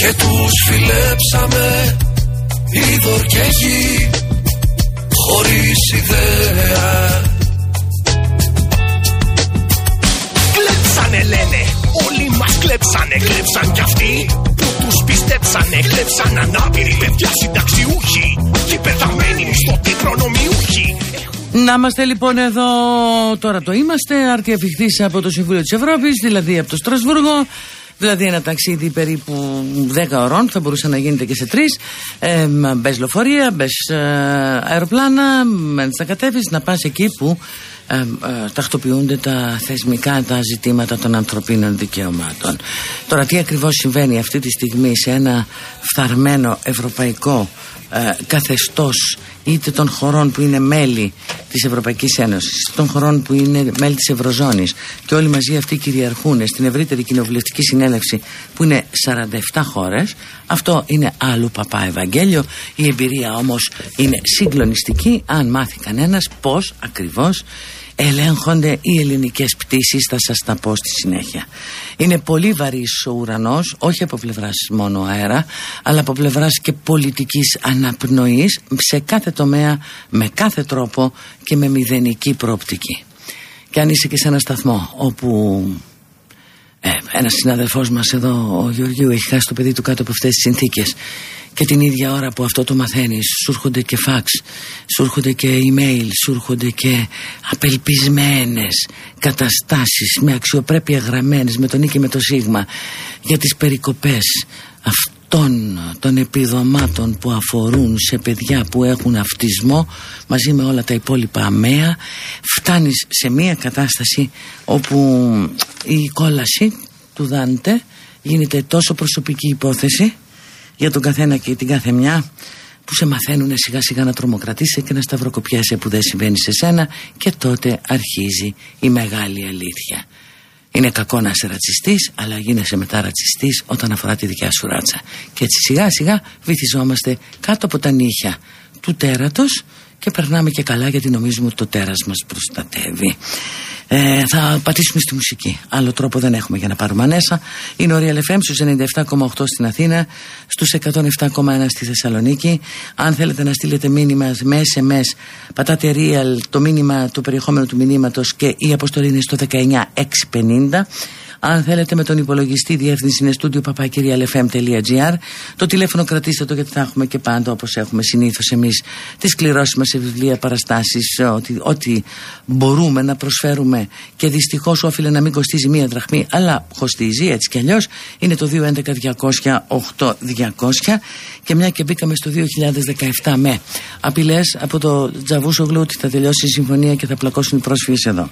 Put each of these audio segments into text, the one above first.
και τους φιλέψαμε είδωρ και γη χωρίς ιδέα. Κλέψανε λένε, όλοι μας κλέψανε, κλέψαν κι αυτοί που τους πιστέψανε, κλέψαν ανάπηροι παιδιά συνταξιούχοι και πεθαμένοι μισθωτοί προνομιούχοι. Να είμαστε λοιπόν εδώ, τώρα το είμαστε, άρτια φιχτής από το Συμβούλιο της Ευρώπης, δηλαδή από το Στρασβούργο, Δηλαδή ένα ταξίδι περίπου 10 ωρών θα μπορούσε να γίνεται και σε τρεις. Ε, μπες λεωφορεία, μπες ε, αεροπλάνα, μένεις να κατέβει, να πας εκεί που ε, ε, τακτοποιούνται τα θεσμικά τα ζητήματα των ανθρωπίνων δικαιωμάτων. Τώρα τι ακριβώς συμβαίνει αυτή τη στιγμή σε ένα φθαρμένο ευρωπαϊκό ε, καθεστώς είτε των χωρών που είναι μέλη της Ευρωπαϊκής Ένωσης των χωρών που είναι μέλη της Ευρωζώνης. Και όλοι μαζί αυτοί κυριαρχούν στην ευρύτερη κοινοβουλευτική συνέλευση που είναι 47 χώρες. Αυτό είναι άλλου παπά Ευαγγέλιο. Η εμπειρία όμως είναι συγκλονιστική αν μάθει κανένας πως ακριβώς ελέγχονται οι ελληνικές πτήσεις θα σας τα πω στη συνέχεια. Είναι πολύ βαρύς ο ουρανός όχι από πλευράς μόνο αέρα αλλά από πλευράς και πολιτικής αναπνοής σε κάθε τομέα με κάθε τρόπο και με μηδενική προοπτική. Και αν είσαι και σε ένα σταθμό όπου ε, ένας συναδελφός μας εδώ ο Γεωργίου έχει χάσει το παιδί του κάτω από αυτές τις συνθήκες και την ίδια ώρα που αυτό το μαθαίνεις σου έρχονται και φαξ, σου έρχονται και email, σου έρχονται και απελπισμένες καταστάσεις με αξιοπρέπεια γραμμένες με τον ή και με το σίγμα για τις περικοπές αυτών των επιδομάτων που αφορούν σε παιδιά που έχουν αυτισμό μαζί με όλα τα υπόλοιπα αμαία. Φτάνεις σε μια κατάσταση όπου η κόλαση του Δάντε γίνεται τόσο προσωπική υπόθεση για τον καθένα και την κάθε μια που σε μαθαίνουν σιγά σιγά να τρομοκρατήσει και να σταυροκοπιάσαι που δεν συμβαίνει σε σένα και τότε αρχίζει η μεγάλη αλήθεια. Είναι κακό να είσαι ρατσιστής αλλά γίνεσαι μετά ρατσιστής όταν αφορά τη δικιά σου ράτσα. Και έτσι σιγά σιγά βυθιζόμαστε κάτω από τα νύχια του τέρατος και περνάμε και καλά γιατί νομίζουμε ότι το τέρας μας προστατεύει. Ε, θα πατήσουμε στη μουσική. Άλλο τρόπο δεν έχουμε για να πάρουμε ανέσα. Είναι ο Real FM στους 97,8 στην Αθήνα, στους 107,1 στη Θεσσαλονίκη. Αν θέλετε να στείλετε μήνυμα με SMS, πατάτε Real το μήνυμα, το περιεχόμενο του μηνύματος και η αποστολή είναι στο 19650. Αν θέλετε με τον υπολογιστή διεύθυνση είναι στούντιο παπακυριαλεφm.gr. Το τηλέφωνο κρατήστε το γιατί θα έχουμε και πάντα όπως έχουμε συνήθως εμείς τις κληρώσεις μας σε βιβλία, παραστάσεις, ό,τι, ό,τι μπορούμε να προσφέρουμε και δυστυχώς όφιλε να μην κοστίζει μία δραχμή, αλλά κοστίζει έτσι κι αλλιώς. Είναι το 211 200 και μια και μπήκαμε στο 2017 με απειλές από το Τζαβούσογλου ότι θα τελειώσει η συμφωνία και θα πλακώσουν οι πρόσφυγες εδώ.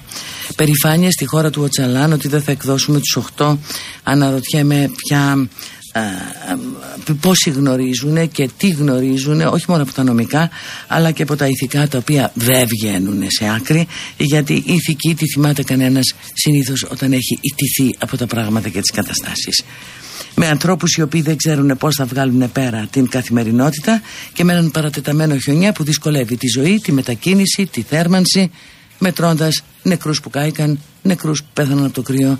Περιφάνεια στη χώρα του Οτσαλάν ότι δεν θα εκδώσουμε τους 8. Αναρωτιέμαι πια ε, πόσοι γνωρίζουν και τι γνωρίζουν όχι μόνο από τα νομικά αλλά και από τα ηθικά τα οποία δεν βγαίνουν σε άκρη γιατί η ηθική τη θυμάται κανένας συνήθως όταν έχει ιτηθεί από τα πράγματα και τις καταστάσεις με ανθρώπους οι οποίοι δεν ξέρουν πώς θα βγάλουν πέρα την καθημερινότητα και με έναν παρατεταμένο χιονιά που δυσκολεύει τη ζωή, τη μετακίνηση, τη θέρμανση μετρώντας νεκρούς που κάηκαν, νεκρούς που πέθαναν από το κρύο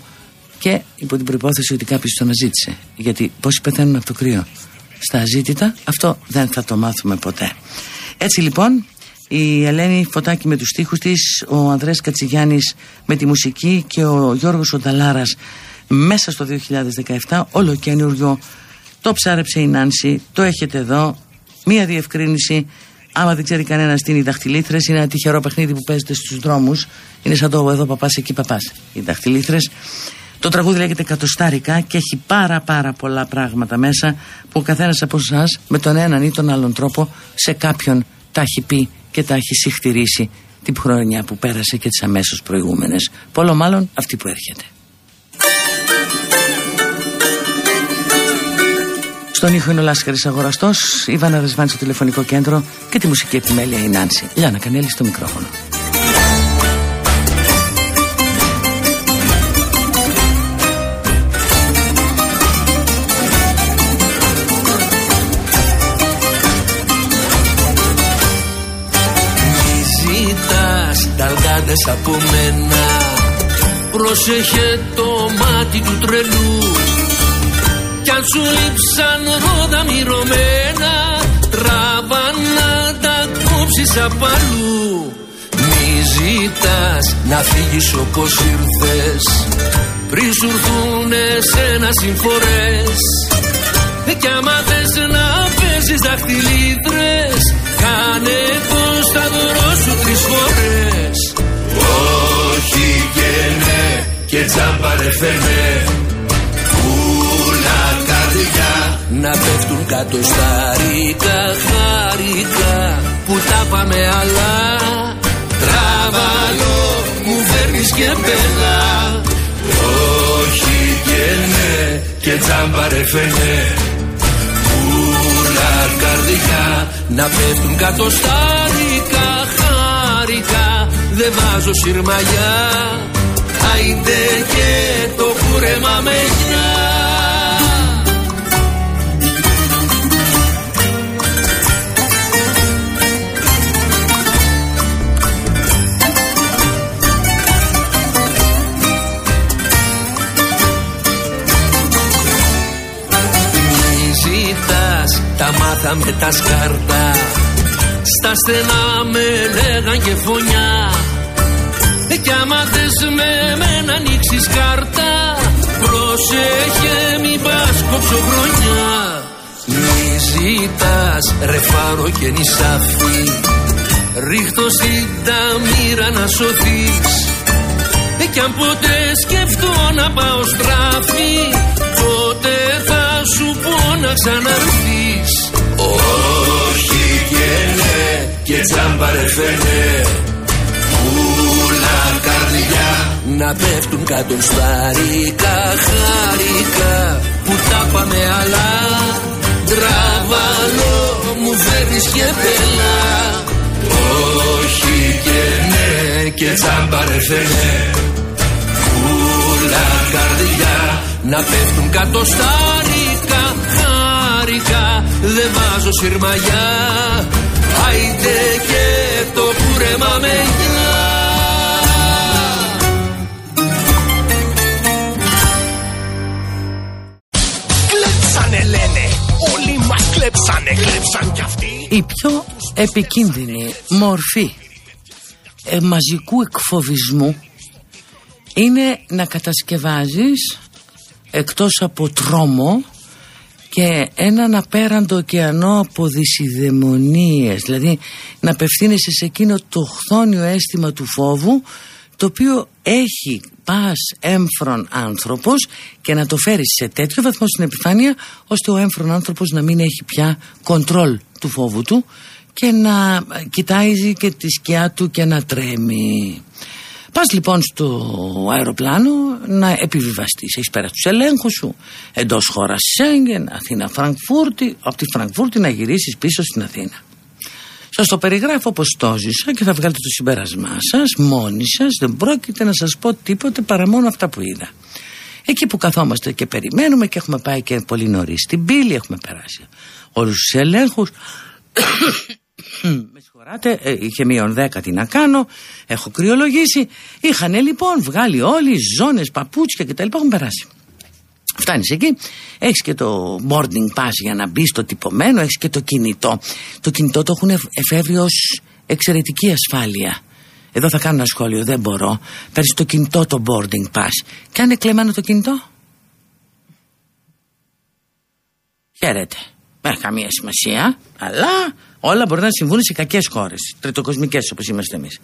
και υπό την προπόθεση ότι κάποιος το αναζήτησε. Γιατί πόσοι πεθαίνουν από το κρύο στα αζήτητα, αυτό δεν θα το μάθουμε ποτέ. Έτσι λοιπόν, η Ελένη Φωτάκη με τους στίχους της, ο Ανδρέας Κατσιγιάννης με τη μουσική και ο Γιώργος Ονταλάρας μέσα στο 2017, όλο καινούριο, το ψάρεψε η Νάνση, το έχετε εδώ, μία διευκρίνηση, άμα δεν ξέρει κανένας τι είναι οι δαχτυλίθρες, είναι ένα τυχερό παιχνίδι που παίζεται στους δρόμους, είναι σαν το εδώ παπάς, εκεί παπάς, οι δαχτυλίθρες. Το τραγούδι λέγεται Κατοστάρικα και έχει πάρα πάρα πολλά πράγματα μέσα που ο καθένας από εσάς με τον έναν ή τον άλλον τρόπο σε κάποιον τα έχει πει και τα έχει συχτηρίσει την χρονιά που πέρασε και τις αμέσως προηγούμενες. Πολλό μάλλον αυτή που έρχεται. Στον ήχο είναι ο Λάσκαρης Αγοραστός, η Βάνα Δεσβάνη στο τηλεφωνικό κέντρο και τη μουσική επιμέλεια η Νάνση. Λιάννα Κανέλη στο μικρόφωνο. Ζητάς από μένα. Πρόσεχε το μάτι του τρελού. Κι αν σου λείψαν ρόδα μυρωμένα Τράβα να τα κόψεις απ' αλλού. Μη ζητάς να φύγεις όπως ήρθες Πριν σου έρθουνε σένα συμφορές. Ε, Κι άμα θες να παίζεις δαχτυλίδρες Κάνε το σταυρό τζάμπα ρε να πέφτουν κάτω στα ρίκα χάρηκα που τα πάμε αλλά τραβαλό μου φέρνεις και πέλα όχι και ναι και τζάμπα ρε φαινέ Πουλα καρδιά. Να πέφτουν κάτω στα ρίκα χάρηκα. Δεν βάζω σειρμαγιά Άιντε και το κούρεμα με τα μάθαμε τα σκάρτα Στα στενά με λέγαν και φωνιά. ε, Κι άμα θες με μένα ανοίξεις κάρτα. Προσέχε μη πας κόψω χρονιά Μη ζητάς ρε φάρο και νησάφι. Ρίχτω στην ταμίρα να σωθείς ε, Κι αν ποτέ σκεφτώ να πάω στράφη Τότε θα σου πω να ξαναρθείς. Όχι και ναι και τζάμπα ρε φαίνε Πουλα καρδιά να πέφτουν κάτω στα ρίκα χάρηκα που τα πάμε αλλά Τραβαλό μου φέρνεις και πέλα. Όχι και ναι και τζάμπα ρε φαίνε Πουλα καρδιά να πέφτουν κάτω στα ρίκα χάρηκα δεν βάζω σειρμαγιά Άιντε και το κούρεμα με Κλέψανε κλέψανε, κλέψαν κι αυτοί. Η πιο επικίνδυνη μορφή ε, μαζικού εκφοβισμού είναι να κατασκευάζεις εκτός από τρόμο και έναν απέραντο ωκεανό από δυσιδαιμονίες. Δηλαδή να απευθύνεσαι σε εκείνο το χθόνιο αίσθημα του φόβου το οποίο έχει πας έμφρον άνθρωπος και να το φέρει σε τέτοιο βαθμό στην επιφάνεια ώστε ο έμφρον άνθρωπος να μην έχει πια κοντρόλ του φόβου του και να κοιτάζει και τη σκιά του και να τρέμει. Πας λοιπόν στο αεροπλάνο να επιβιβαστείς. Έχεις πέρα τους ελέγχους σου εντός χώρας Σέγγεν, Αθήνα-Φραγκφούρτη, από τη Φραγκφούρτη να γυρίσεις πίσω στην Αθήνα. Σας το περιγράφω όπως το ζήσα και θα βγάλετε το συμπέρασμά σας μόνοι σας. Δεν πρόκειται να σας πω τίποτε παρά μόνο αυτά που είδα. Εκεί που καθόμαστε και περιμένουμε και έχουμε πάει και πολύ νωρίς στην πύλη, έχουμε περάσει όλους τους ελέγχους. Με συγχωράτε, ε, είχε μείον 10 τι να κάνω, έχω κρυολογήσει. Είχαν λοιπόν βγάλει όλοι ζώνες, παπούτσια κτλ. Έχουν περάσει. Φτάνεις εκεί, έχεις και το boarding pass για να μπεις στο τυπωμένο, έχεις και το κινητό. Το κινητό το έχουν εφεύρει ως εξαιρετική ασφάλεια. Εδώ θα κάνω ένα σχόλιο, δεν μπορώ. Παίρνεις το κινητό το boarding pass. Και αν είναι κλεμμένο το κινητό; Χαίρετε. Δεν έχει καμία σημασία, αλλά όλα μπορεί να συμβούν σε κακές χώρες, τριτοκοσμικές όπως είμαστε εμείς.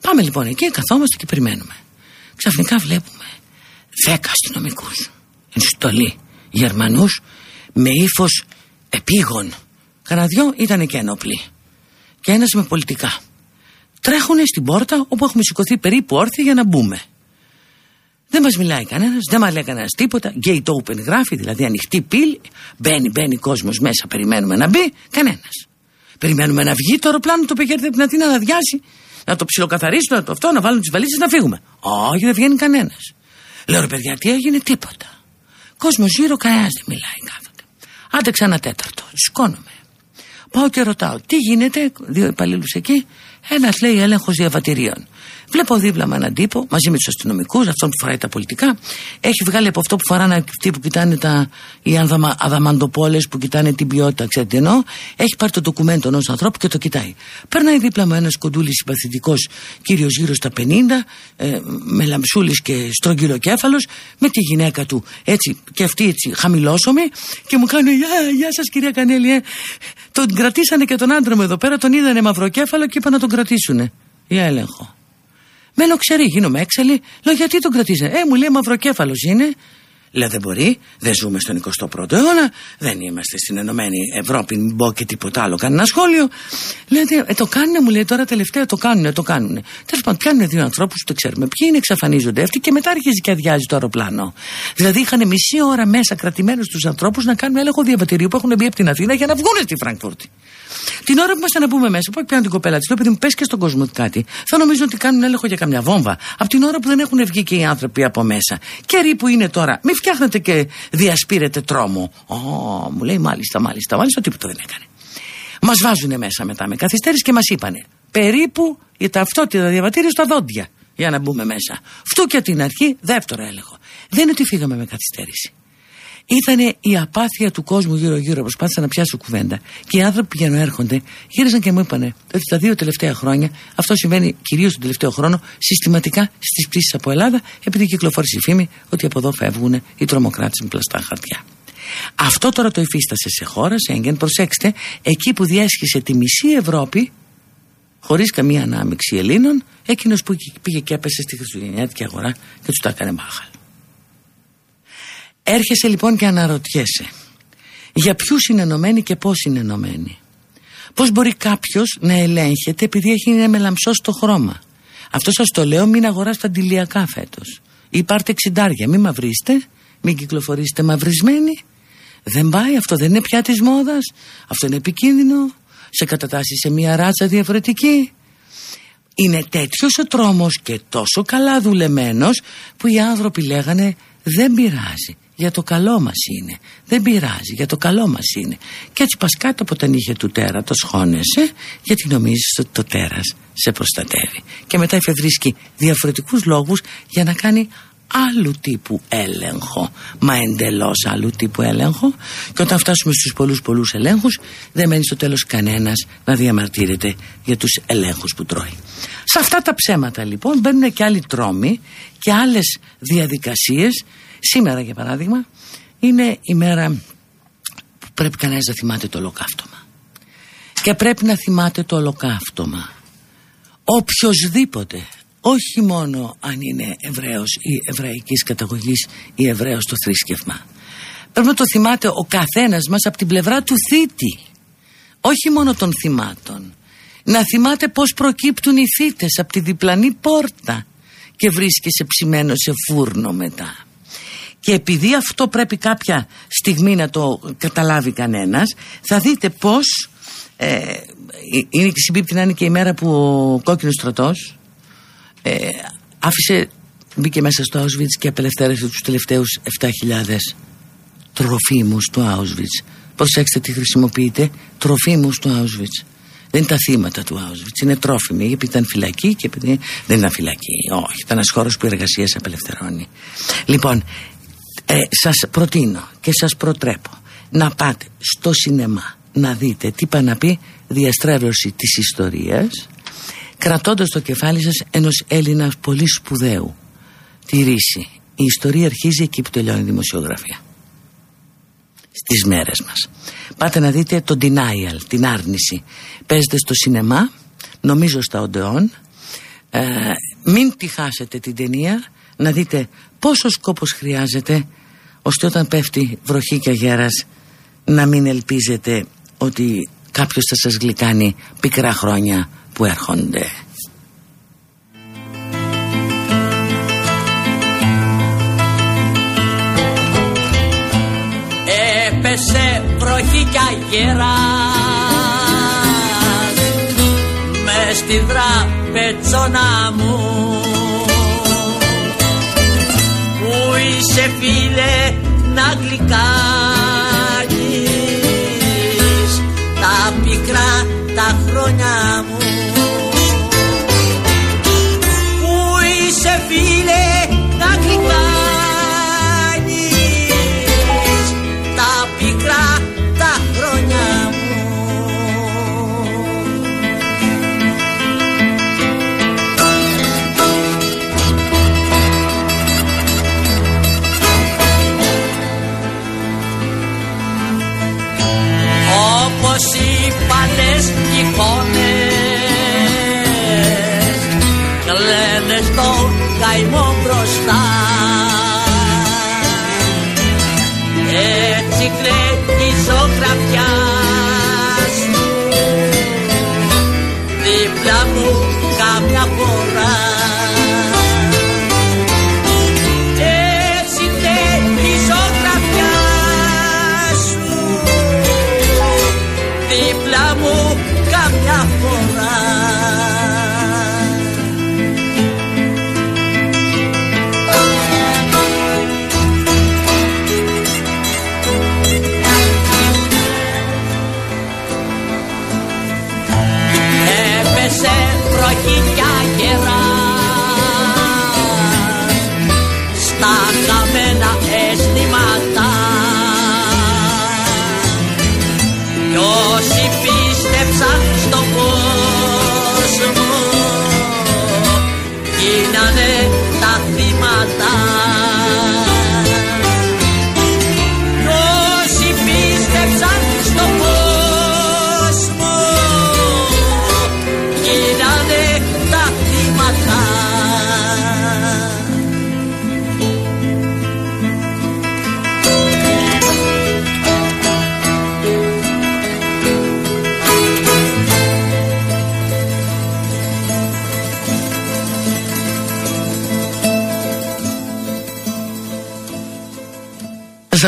Πάμε λοιπόν εκεί, καθόμαστε και περιμένουμε. Ξαφνικά βλέπουμε δέκα αστυνομικούς εν στολή Γερμανούς με ύφος επίγον. Κανα δυο ήταν και ένοπλοι. Και ένας με πολιτικά. Τρέχουν στην πόρτα όπου έχουμε σηκωθεί περίπου όρθιοι για να μπούμε. Δεν μας μιλάει κανένας, δεν μας λέει κανένας τίποτα. Gate open γράφει, δηλαδή ανοιχτή πύλη. Μπαίνει, μπαίνει κόσμος μέσα, περιμένουμε να μπει. Κανένας. Περιμένουμε να βγει το αεροπλάνο, το πηγαίνει από την Αθήνα να αδειάσει, να το ψιλοκαθαρίσουν, να το αυτό, να βάλουν τις βαλίτσε να φύγουμε. Όχι, δεν βγαίνει κανένας. Λέω ρε παιδιά, τι έγινε, τίποτα. Κόσμος γύρω, κανένα δεν μιλάει, κάθονται. Άντε ξανά τέταρτο, σηκώνομαι. Πάω και ρωτάω, τι γίνεται, δύο υπαλλήλους εκεί. Ένας λέει έλεγχος διαβατηρίων. Βλέπω δίπλα με έναν τύπο μαζί με τους αστυνομικούς, αυτόν που φοράει τα πολιτικά. Έχει βγάλει από αυτό που φοράνε αυτοί που κοιτάνε τα, οι αδαμαντοπόλες που κοιτάνε την ποιότητα, ξέρετε εννοώ. Έχει πάρει το ντοκουμέντο ενός ανθρώπου και το κοιτάει. Περνάει δίπλα με ένας κοντούλης συμπαθητικός κύριος γύρω στα 50, ε, με λαμψούλη και στρογγυλοκέφαλο, με τη γυναίκα του έτσι και αυτή έτσι χαμηλόσωμη και μου κάνει Γεια, γεια σας κυρία Κανέλη. Ε. Τον κρατήσανε και τον άντρα μου εδώ πέρα, τον είδανε μαυροκέφαλο και είπα να τον κρατήσουνε. Για έλεγχο. Μένω ξέρει, γίνομαι έξαλλη. Λέω γιατί τον κρατήσανε. Ε, μου λέει μαυροκέφαλος είναι. Λέω δεν μπορεί, δεν ζούμε στον 21ο αιώνα, δεν είμαστε στην Ενωμένη Ευρώπη, μην πω και τίποτα άλλο. Κανένα σχόλιο. Λέει, ε, το κάνουν, μου λέει τώρα τελευταία το κάνουν, το κάνουν. Τέλος πάντων, πιάνουν δύο ανθρώπους που δεν ξέρουμε ποιοι είναι, εξαφανίζονται αυτοί και μετά αρχίζει και αδειάζει το αεροπλάνο. Δηλαδή είχαν μισή ώρα μέσα κρατημένους τους ανθρώπους να κάνουν έλεγχο διαβατηρίου που έχουν μπει από την Αθήνα για να βγουν στη Φραγκφούρτη. Την ώρα που είμαστε να πούμε μέσα, που πιάνω την κοπέλα της, το παιδί μου πες και στον κόσμο κάτι. Θα νομίζω ότι κάνουν έλεγχο για καμιά βόμβα. Από την ώρα που δεν έχουν βγει και οι άνθρωποι από μέσα. Καιροί που είναι τώρα, μην φτιάχνετε και διασπείρετε τρόμο. Ω, μου λέει μάλιστα, μάλιστα, μάλιστα, τίποτα δεν έκανε. Μας βάζουν μέσα μετά με καθυστέρηση και μας είπανε περίπου η ταυτότητα διαβατήριο στα δόντια για να μπούμε μέσα. Φτού και την αρχή, δεύτερο έλεγχο. Δεν είναι ότι φύγαμε με καθυστέρηση. Ήταν η απάθεια του κόσμου γύρω-γύρω. Προσπάθησα να πιάσω κουβέντα. Και οι άνθρωποι που πηγαίνουν έρχονται, γύρισαν και μου είπαν ότι τα δύο τελευταία χρόνια, αυτό συμβαίνει κυρίως τον τελευταίο χρόνο, συστηματικά στις πτήσεις από Ελλάδα, επειδή κυκλοφόρησε η φήμη ότι από εδώ φεύγουν οι τρομοκράτες με πλαστά χαρτιά. Αυτό τώρα το υφίστασε σε χώρα, σε έγκεν, προσέξτε, εκεί που διέσχισε τη μισή Ευρώπη, χωρίς καμία ανάμειξη Ελλήνων, εκείνος που πήγε και έπεσε στη Χριστουγεννιάτικη αγορά και του τα έκανε μάχαλ. Έρχεσαι λοιπόν και αναρωτιέσαι για ποιους είναι ενωμένοι και πώς είναι ενωμένοι. Πώς μπορεί κάποιος να ελέγχεται επειδή έχει ένα μελαμψό στο χρώμα. Αυτό σας το λέω μην αγοράσετε αντιλιακά φέτος. Ή πάρτε εξιντάρια, μην μαυρίστε, μην κυκλοφορήσετε μαυρισμένοι. Δεν πάει, αυτό δεν είναι πια της μόδας, αυτό είναι επικίνδυνο, σε κατατάσσει σε μια ράτσα διαφορετική. Είναι τέτοιος ο τρόμος και τόσο καλά δουλεμένος που οι άνθρωποι λέγανε δεν πειράζει για το καλό μας είναι. Δεν πειράζει για το καλό μας είναι. Και έτσι πας κάτω από τα νύχια του τέρατος χώνεσαι γιατί νομίζεις ότι το τέρας σε προστατεύει. Και μετά εφευρίσκει διαφορετικούς λόγους για να κάνει άλλου τύπου έλεγχο. Μα εντελώς άλλου τύπου έλεγχο. Και όταν φτάσουμε στους πολλούς πολλούς ελέγχους δεν μένει στο τέλος κανένας να διαμαρτύρεται για τους ελέγχους που τρώει. Σε αυτά τα ψέματα λοιπόν μπαίνουν και άλλοι τρόμοι και άλλες διαδικασίες Σήμερα για παράδειγμα είναι η μέρα που πρέπει κανένας να θυμάται το ολοκαύτωμα. Και πρέπει να θυμάται το ολοκαύτωμα. Οποιοςδήποτε, όχι μόνο αν είναι Εβραίος ή Εβραϊκής καταγωγής ή Εβραίος στο θρήσκευμα. Πρέπει να το θυμάται ο καθένας μας από την πλευρά του θήτη. Όχι μόνο των θυμάτων. Να θυμάται πώς προκύπτουν οι θύτες από τη διπλανή πόρτα και βρίσκεσαι ψημένος σε φούρνο μετά. Και επειδή αυτό πρέπει κάποια στιγμή να το καταλάβει κανένας θα δείτε πως ε, είναι και συμπίπτει να είναι και η μέρα που ο κόκκινος στρατός ε, άφησε μπήκε μέσα στο Auschwitz και απελευθέρωσε τους τελευταίους 7.000 τροφίμους του Auschwitz προσέξτε τι χρησιμοποιείτε τροφίμους του Auschwitz δεν είναι τα θύματα του Auschwitz, είναι τρόφιμοι. Γιατί ήταν φυλακή και επειδή δεν ήταν φυλακή. Όχι, ήταν ένας χώρος που η εργασία απελευθερώνει. Λοιπόν, ε, σας προτείνω και σας προτρέπω να πάτε στο σινεμά να δείτε τι πάει να πει διαστρέβλωση της ιστορίας κρατώντας το κεφάλι σας ενός Έλληνα πολύ σπουδαίου. Τη ρίση. Η ιστορία αρχίζει εκεί που τελειώνει η δημοσιογραφία. Στις μέρες μας. Πάτε να δείτε το denial, την άρνηση. Παίζετε στο σινεμά νομίζω στα οντεόν. Ε, μην τη χάσετε την ταινία. Να δείτε πόσο σκόπος χρειάζεται ώστε όταν πέφτει βροχή και αγέρας να μην ελπίζετε ότι κάποιος θα σας γλυκάνει πικρά χρόνια που έρχονται. Έπεσε βροχή κι αγέρας μες στη δραπετσόνα μου που είσαι φίλε να γλυκάνεις τα πικρά τα χρόνια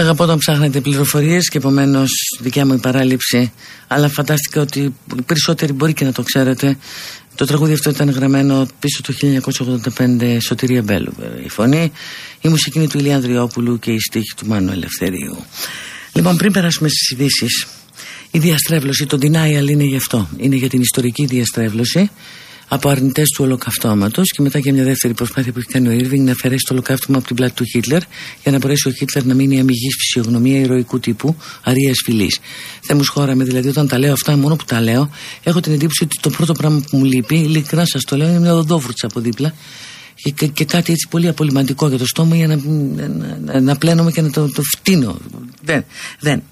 αγαπώ όταν ψάχνετε πληροφορίες και επομένως δικιά μου η παράληψη. Αλλά φαντάστηκα ότι οι περισσότεροι μπορεί και να το ξέρετε. Το τραγούδι αυτό ήταν γραμμένο πίσω το 1985 Σωτηρία Μπέλου. βέβαια, Η φωνή, η μουσική είναι του Ηλία Ανδριόπουλου και η στίχη του Μάνου Ελευθερίου. Λοιπόν, πριν περάσουμε στις ειδήσεις, η διαστρέβλωση, το denial είναι γι' αυτό. Είναι για την ιστορική διαστρέβλωση από αρνητές του ολοκαυτώματος και μετά για μια δεύτερη προσπάθεια που έχει κάνει ο Ήρβινγκ να αφαιρέσει το ολοκαύτωμα από την πλάτη του Χίτλερ για να μπορέσει ο Χίτλερ να μείνει αμυγής φυσιογνωμία ηρωικού τύπου, αρίας φυλής. Θεέ μου σχόραμε, δηλαδή όταν τα λέω αυτά, μόνο που τα λέω, έχω την εντύπωση ότι το πρώτο πράγμα που μου λείπει, ειλικρινά σας το λέω, είναι μια οδόβρουτσα από δίπλα και, και, και κάτι έτσι πολύ απολυμαντικό για το στόμα για να, να, να, να πλένομαι και να το, το φτύνω. Δεν, δεν.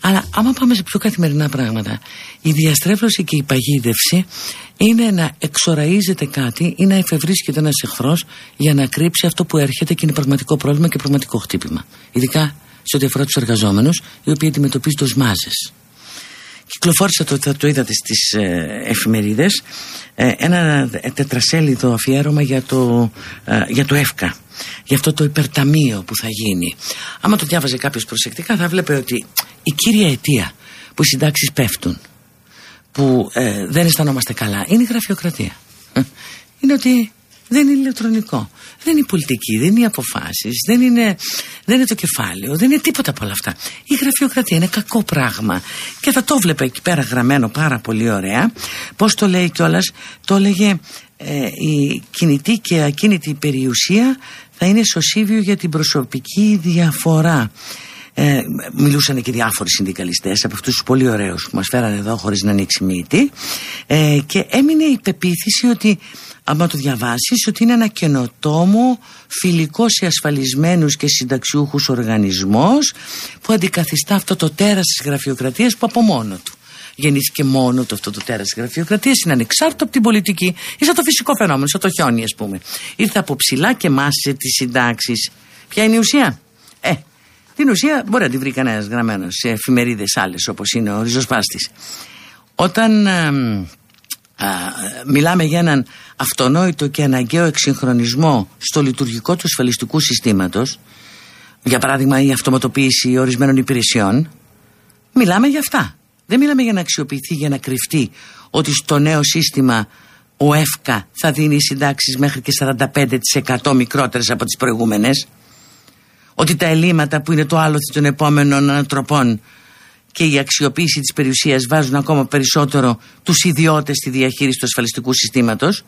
Αλλά άμα πάμε σε πιο καθημερινά πράγματα, η διαστρέβλωση και η παγίδευση είναι να εξοραίζεται κάτι ή να εφευρίσκεται ένας εχθρός για να κρύψει αυτό που έρχεται και είναι πραγματικό πρόβλημα και πραγματικό χτύπημα. Ειδικά σε ό,τι αφορά τους εργαζόμενους, οι οποίοι αντιμετωπίζονται ως μάζες. Κυκλοφόρησα το, θα το είδατε στις ε, εφημερίδες. Ε, ένα τετρασέλιδο αφιέρωμα για το, ε, για το ΕΦΚΑ. Για αυτό το υπερταμείο που θα γίνει. Άμα το διάβαζε κάποιος προσεκτικά θα βλέπε ότι η κύρια αιτία που οι συντάξεις πέφτουν που ε, δεν αισθανόμαστε καλά είναι η γραφειοκρατία. Ε, είναι ότι δεν είναι ηλεκτρονικό. Δεν είναι η πολιτική, δεν είναι οι αποφάσεις, δεν είναι, δεν είναι το κεφάλαιο, δεν είναι τίποτα από όλα αυτά. Η γραφειοκρατία είναι κακό πράγμα. Και θα το βλέπα εκεί πέρα γραμμένο πάρα πολύ ωραία. Πώς το λέει κιόλας, το έλεγε ε, η κινητή και ακίνητη περιουσία θα είναι σωσίβιο για την προσωπική διαφορά. Ε, μιλούσαν και διάφοροι συνδικαλιστές από αυτούς τους πολύ ωραίους που μας φέρανε εδώ χωρίς να ανοίξει μύτη ε, και έμεινε η πεποίθηση ότι άμα το διαβάσεις ότι είναι ένα καινοτόμο φιλικό σε ασφαλισμένους και συνταξιούχους οργανισμός που αντικαθιστά αυτό το τέρας της γραφειοκρατίας που από μόνο του. Γεννήθηκε μόνο το αυτό το τέρας της γραφειοκρατίας είναι ανεξάρτητο από την πολιτική. Ή σαν το φυσικό φαινόμενο, σαν το χιόνι ας πούμε. Ήρθε από ψηλά και μάσε τις συντάξεις. Ποια είναι η ουσία; Ε, την ουσία μπορεί να τη βρει κανένας γραμμένος σε εφημερίδες άλλες όπως είναι ο ριζοσπάστης. Όταν α, α, μιλάμε για έναν αυτονόητο και αναγκαίο εξυγχρονισμό στο λειτουργικό του ασφαλιστικού συστήματος για παράδειγμα η αυτοματοποίηση ορισμένων υπηρεσιών Μιλάμε για αυτά. Δεν μιλάμε για να αξιοποιηθεί, για να κρυφτεί ότι στο νέο σύστημα ο ΕΦΚΑ θα δίνει συντάξεις μέχρι και 45% μικρότερες από τις προηγούμενες. Ότι τα ελλείμματα που είναι το άλοθη των επόμενων ανατροπών και η αξιοποίηση της περιουσίας βάζουν ακόμα περισσότερο τους ιδιώτες στη διαχείριση του ασφαλιστικού συστήματος.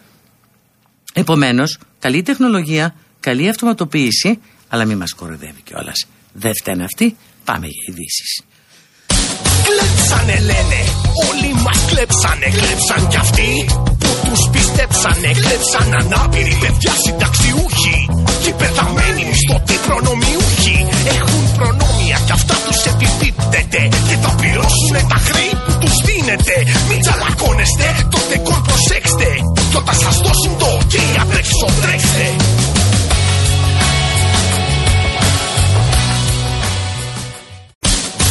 Επομένως, καλή τεχνολογία, καλή αυτοματοποίηση, αλλά μην μας κοροϊδεύει κιόλας. Δεν φταίνε αυτοί, πάμε για ειδήσεις. Κλέψανε λένε, όλοι μας κλέψανε, κλέψαν κι αυτοί που τους πιστέψανε, κλέψαν ανάπηροι παιδιά συνταξιούχοι. Και πεθαμένοι μισθωτοί προνομιούχοι. Έχουν προνόμια κι αυτά τους επιπίπτεται. Και θα πληρώσουνε τα χρέη που τους δίνετε. Μην τσαλακώνεστε, το τεκόρ προσέξτε. Κι όταν σας δώσουν το ok απ' έξω τρέξτε.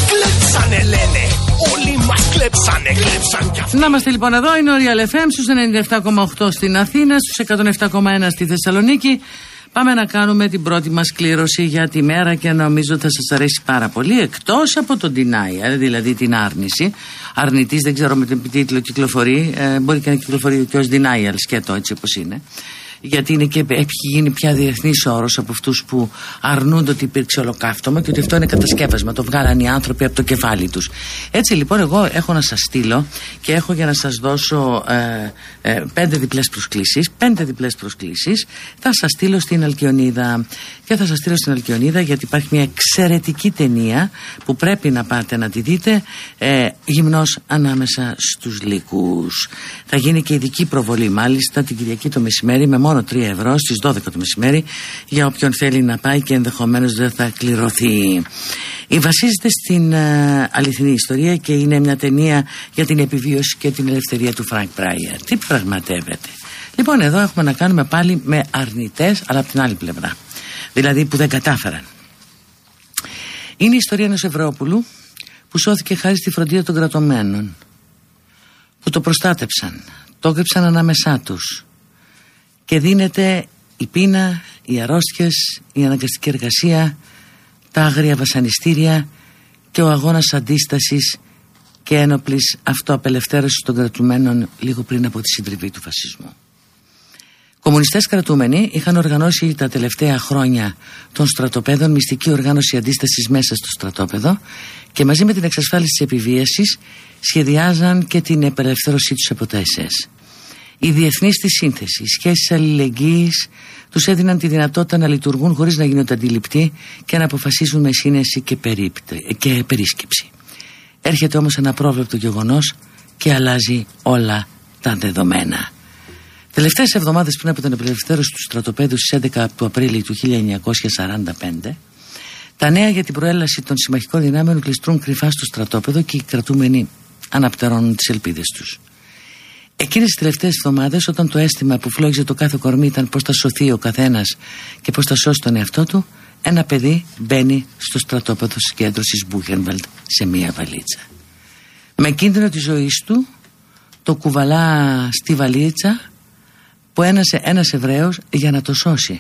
Κλέψανε λένε Όλοι μας κλέψανε Κλέψαν κι αυτοί Να είμαστε λοιπόν εδώ, είναι ο Real FM στους 97,8 στην Αθήνα, στους 107,1 στη Θεσσαλονίκη. Πάμε να κάνουμε την πρώτη μας κλήρωση για τη μέρα και νομίζω θα σας αρέσει πάρα πολύ εκτός από τον denial, δηλαδή την άρνηση. Αρνητής δεν ξέρω με τον τίτλο κυκλοφορεί, ε, μπορεί και να κυκλοφορεί και ως denial σκέτο έτσι όπως είναι γιατί είναι και, έχει γίνει πια διεθνής όρος από αυτούς που αρνούνται ότι υπήρξε ολοκαύτωμα και ότι αυτό είναι κατασκεύασμα. Το βγάλαν οι άνθρωποι από το κεφάλι τους. Έτσι λοιπόν, εγώ έχω να σας στείλω και έχω για να σας δώσω ε, ε, πέντε διπλές προσκλήσεις. Πέντε διπλές προσκλήσεις. Θα σας στείλω στην Αλκιονίδα. Και θα σας στείλω στην Αλκιονίδα γιατί υπάρχει μια εξαιρετική ταινία που πρέπει να πάτε να τη δείτε. Ε, γυμνός ανάμεσα στους λύκους. Θα γίνει και ειδική προβολή μάλιστα την Κυριακή το μεσημέρι με μόνο 3 ευρώ στις 12 το μεσημέρι για όποιον θέλει να πάει και ενδεχομένως δεν θα κληρωθεί. Η βασίζεται στην uh, αληθινή ιστορία και είναι μια ταινία για την επιβίωση και την ελευθερία του Φρανκ Μπάιερ. Τι πραγματεύεται. Λοιπόν εδώ έχουμε να κάνουμε πάλι με αρνητές αλλά από την άλλη πλευρά. Δηλαδή που δεν κατάφεραν. Είναι η ιστορία ενός Εβραιόπουλου που σώθηκε χάρη στη φροντίδα των κρατουμένων που το προστάτεψαν, το έκρυψαν ανάμεσά τους και δίνεται η πείνα, οι αρρώστιες, η αναγκαστική εργασία, τα άγρια βασανιστήρια και ο αγώνας αντίστασης και ένοπλης αυτοαπελευθέρωσης των κρατουμένων λίγο πριν από τη συντριβή του φασισμού. Κομμουνιστές κρατούμενοι είχαν οργανώσει τα τελευταία χρόνια των στρατοπέδων μυστική οργάνωση αντίστασης μέσα στο στρατόπεδο και μαζί με την εξασφάλιση της επιβίασης σχεδιάζαν και την απελευθέρωσή τους από τα ΕΣΕΣ. Η διεθνής της σύνθεση, οι σχέσεις αλληλεγγύης τους έδιναν τη δυνατότητα να λειτουργούν χωρίς να γίνονται αντιληπτοί και να αποφασίζουν με σύνεση και, περίπτε, και περίσκεψη. Έρχεται όμως ένα πρόβλεπτο γεγονός και αλλάζει όλα τα δεδομένα. Τελευταίες εβδομάδες πριν από την απελευθέρωση του στρατοπέδου στις 11 του Απρίλη του 1945 τα νέα για την προέλαση των συμμαχικών δυνάμεων κλειστρούν κρυφά στο στρατόπεδο και οι κρατούμενοι αναπτερώνουν τις ελπίδες τους. Εκείνες τις τελευταίες εβδομάδες όταν το αίσθημα που φλόγιζε το κάθε κορμί ήταν πως θα σωθεί ο καθένας και πως θα σώσει τον εαυτό του ένα παιδί μπαίνει στο στρατόπεδο συγκέντρωσης Μπούχενβαλτ σε μία βαλίτσα. Με κίνδυνο της ζωής του το κουβαλά στη βαλίτσα που ένας, ένας Εβραίος για να το σώσει.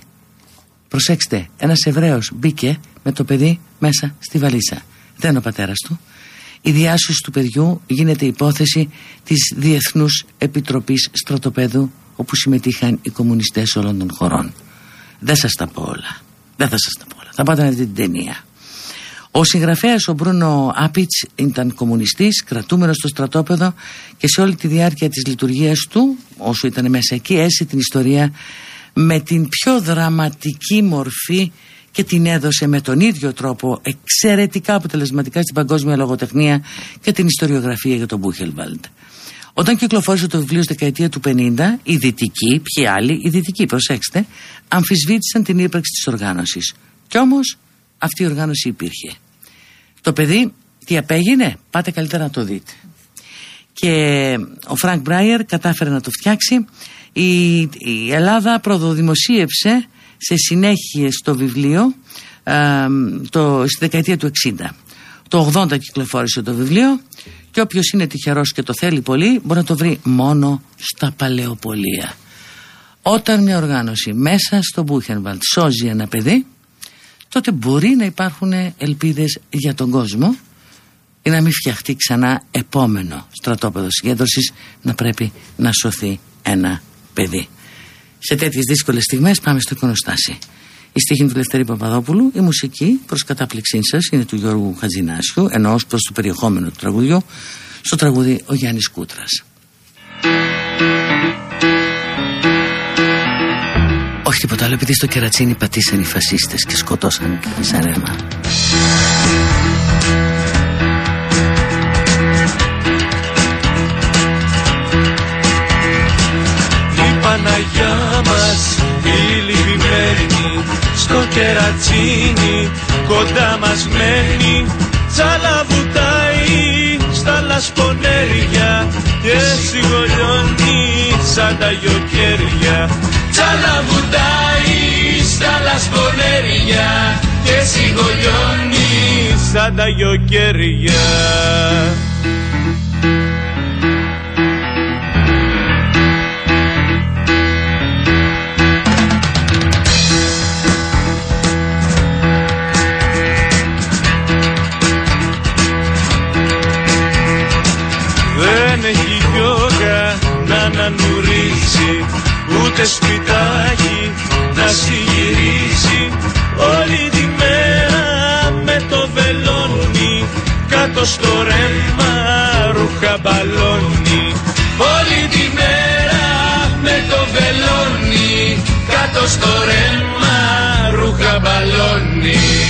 Προσέξτε, ένας Εβραίος μπήκε με το παιδί μέσα στη βαλίτσα. Δεν είναι ο πατέρας του η διάσωση του παιδιού γίνεται υπόθεση της Διεθνούς Επιτροπής Στρατοπέδου όπου συμμετείχαν οι κομμουνιστές όλων των χωρών. Δεν σας τα πω όλα. Δεν θα σας τα πω όλα. Θα πάτε να δείτε την ταινία. Ο συγγραφέας ο Μπρούνο Άπιτς ήταν κομμουνιστής, κρατούμενος στο στρατόπεδο και σε όλη τη διάρκεια της λειτουργίας του, όσο ήταν μέσα εκεί, έσε την ιστορία με την πιο δραματική μορφή και την έδωσε με τον ίδιο τρόπο εξαιρετικά αποτελεσματικά στην παγκόσμια λογοτεχνία και την ιστοριογραφία για τον Μπούχενβαλντ. Όταν κυκλοφόρησε το βιβλίο στη δεκαετία του 50, οι δυτικοί, ποιοι άλλοι, οι δυτικοί, προσέξτε, αμφισβήτησαν την ύπαρξη της οργάνωσης. Κι όμως αυτή η οργάνωση υπήρχε. Το παιδί τι απέγινε, πάτε καλύτερα να το δείτε. Και ο Φρανκ Μπάιερ κατάφερε να το φτιάξει. Η, η Ελλάδα προδοδημοσίευσε σε συνέχεια στο βιβλίο το, στη δεκαετία του 60. Το 80 κυκλοφόρησε το βιβλίο και όποιος είναι τυχερός και το θέλει πολύ μπορεί να το βρει μόνο στα παλαιοπολία. Όταν μια οργάνωση μέσα στο Μπούχενβαλτ σώζει ένα παιδί τότε μπορεί να υπάρχουν ελπίδες για τον κόσμο ή να μην φτιαχτεί ξανά επόμενο στρατόπεδο συγκέντρωσης να πρέπει να σωθεί ένα παιδί. Σε τέτοιες δύσκολες στιγμές πάμε στο εικονοστάσι. Η στίχη του Λευτέρη Παπαδόπουλου, η μουσική προς κατάπληξή σας είναι του Γιώργου Χατζινάσιου, ενώ ως προς το περιεχόμενο του τραγουδιού, στο τραγούδι ο Γιάννης Κούτρας. Όχι τίποτα άλλο, επειδή στο κερατσίνι πατήσαν οι φασίστες και σκοτώσαν τη Σαρέμα. Παναγιά μας η λυπημένη στο κερατσίνι κοντά μας μένει τσαλαβουτάει στα λασπονέρια και σιγολιώνει σαν τα γιοκέρια. Τσαλαβουτάει στα λασπονέρια και σιγολιώνει σαν τα γιοκέρια ανανουρίσει Ούτε σπιτάκι να συγυρίσει. Όλη τη μέρα με το βελόνι Κάτω στο ρέμα ρούχα μπαλώνει Όλη τη μέρα με το βελόνι Κάτω στο ρέμα ρούχα μπαλώνει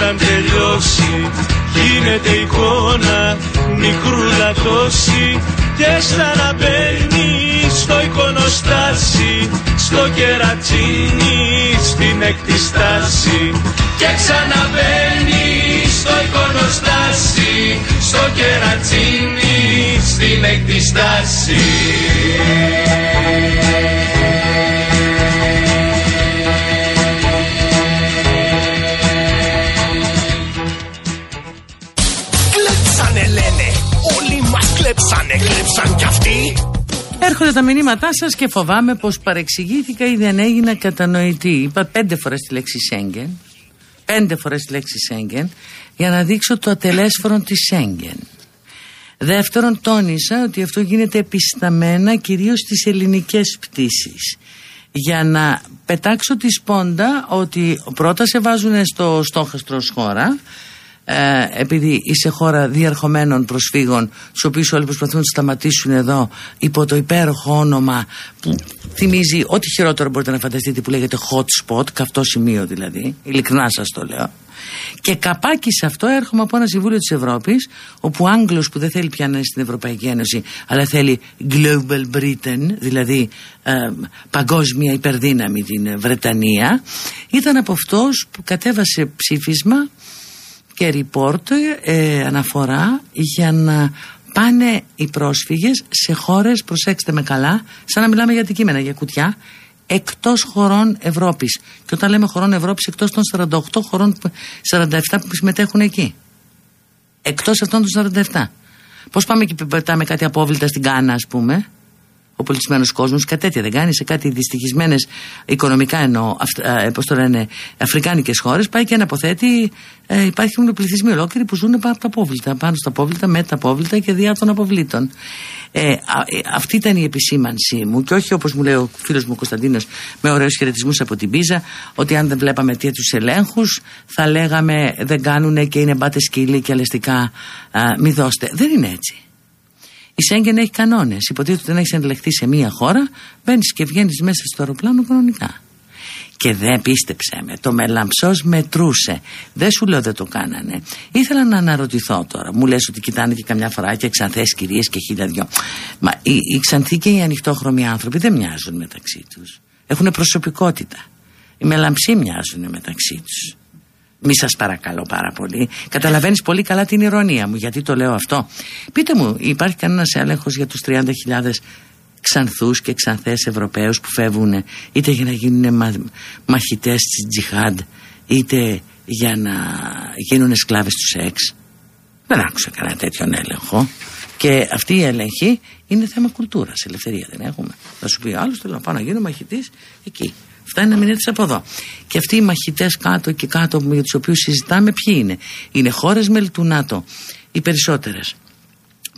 όταν τελειώσει Γίνεται εικόνα μικρούλα τόση Και ξαναμπαίνει στο εικονοστάσι Στο κερατσίνι στην έκτη στάση Και ξαναμπαίνει στο εικονοστάσι Στο κερατσίνι στην έκτη κλέψανε, κλέψαν κι αυτοί. Έρχονται τα μηνύματά σας και φοβάμαι πως παρεξηγήθηκα ή δεν έγινα κατανοητή. Είπα πέντε φορές τη λέξη Σέγγεν. Πέντε φορές τη λέξη Σέγγεν για να δείξω το ατελέσφορο της Σέγγεν. Δεύτερον, τόνισα ότι αυτό γίνεται επισταμένα κυρίως στις ελληνικές πτήσεις. Για να πετάξω τη σπόντα ότι πρώτα σε βάζουν στο στόχαστρος ως χώρα ε, επειδή είσαι χώρα διερχομένων προσφύγων, στους οποίους όλοι προσπαθούν να σταματήσουν εδώ υπό το υπέροχο όνομα που θυμίζει ό,τι χειρότερο μπορείτε να φανταστείτε που λέγεται hot spot, καυτό σημείο δηλαδή. Ειλικρινά σας το λέω. Και καπάκι σε αυτό έρχομαι από ένα συμβούλιο της Ευρώπης, όπου ο Άγγλος που δεν θέλει πια να είναι στην Ευρωπαϊκή Ένωση, αλλά θέλει Global Britain, δηλαδή ε, παγκόσμια υπερδύναμη την Βρετανία, ήταν από αυτός που κατέβασε ψήφισμα και report ε, αναφορά για να πάνε οι πρόσφυγες σε χώρες, προσέξτε με καλά, σαν να μιλάμε για αντικείμενα, για κουτιά, εκτός χωρών Ευρώπης. Και όταν λέμε χωρών Ευρώπης, εκτός των 48 χωρών, που- 47 που συμμετέχουν εκεί. Εκτός αυτών των 47. Πώς πάμε και πετάμε κάτι απόβλητα στην Κάνα, ας πούμε, ο πολιτισμένος κόσμος, κάτι τέτοια δεν κάνει σε κάτι δυστυχισμένες οικονομικά εννοώ, ε, πώς το λένε, αφρικάνικες χώρες. Πάει και αναποθέτει, ε, υπάρχουν πληθυσμοί ολόκληροι που ζουν πάνω από τα απόβλητα, πάνω στα απόβλητα, με τα απόβλητα και διά των αποβλήτων. Ε, α, ε, αυτή ήταν η επισήμανσή μου και όχι όπως μου λέει ο φίλος μου ο Κωνσταντίνος με ωραίους χαιρετισμούς από την Πίζα, ότι αν δεν βλέπαμε τέτοιους ελέγχους θα λέγαμε δεν κάνουν και είναι μπάτες σκύλοι και αλεστικά α, μη δώστε. Δεν είναι έτσι. Η Σέγγεν έχει κανόνες. Υποτίθεται ότι δεν έχεις ελεγχθεί σε μία χώρα, μπαίνεις και βγαίνεις μέσα στο αεροπλάνο κανονικά. Και δεν πίστεψε με, το μελαμψός μετρούσε. Δεν σου λέω δεν το κάνανε. Ήθελα να αναρωτηθώ τώρα. Μου λες ότι κοιτάνε και καμιά φορά και ξανθέ κυρίες και χίλια δυο. Μα οι, οι ξανθοί και οι ανοιχτόχρωμοι άνθρωποι δεν μοιάζουν μεταξύ τους. Έχουν προσωπικότητα. Οι μελαμψοί μοιάζουν μεταξύ τους. Μη σας παρακαλώ πάρα πολύ. Καταλαβαίνεις πολύ καλά την ηρωνία μου, γιατί το λέω αυτό. Πείτε μου, υπάρχει κανένας έλεγχος για τους 30.000 ξανθούς και ξανθές Ευρωπαίους που φεύγουν είτε για να γίνουν μα, μαχητές της Τζιχάντ, είτε για να γίνουν σκλάβες τους σεξ. Δεν άκουσα κανένα τέτοιον έλεγχο. Και αυτή η έλεγχη είναι θέμα κουλτούρας. Ελευθερία δεν έχουμε. Θα σου πει άλλος, θέλω να πάω να γίνω μαχητής εκεί. Φτάνει να μην έρθεις από εδώ. Και αυτοί οι μαχητές κάτω και κάτω για τους οποίους συζητάμε, ποιοι είναι; Είναι χώρες μέλη του ΝΑΤΟ, οι περισσότερες,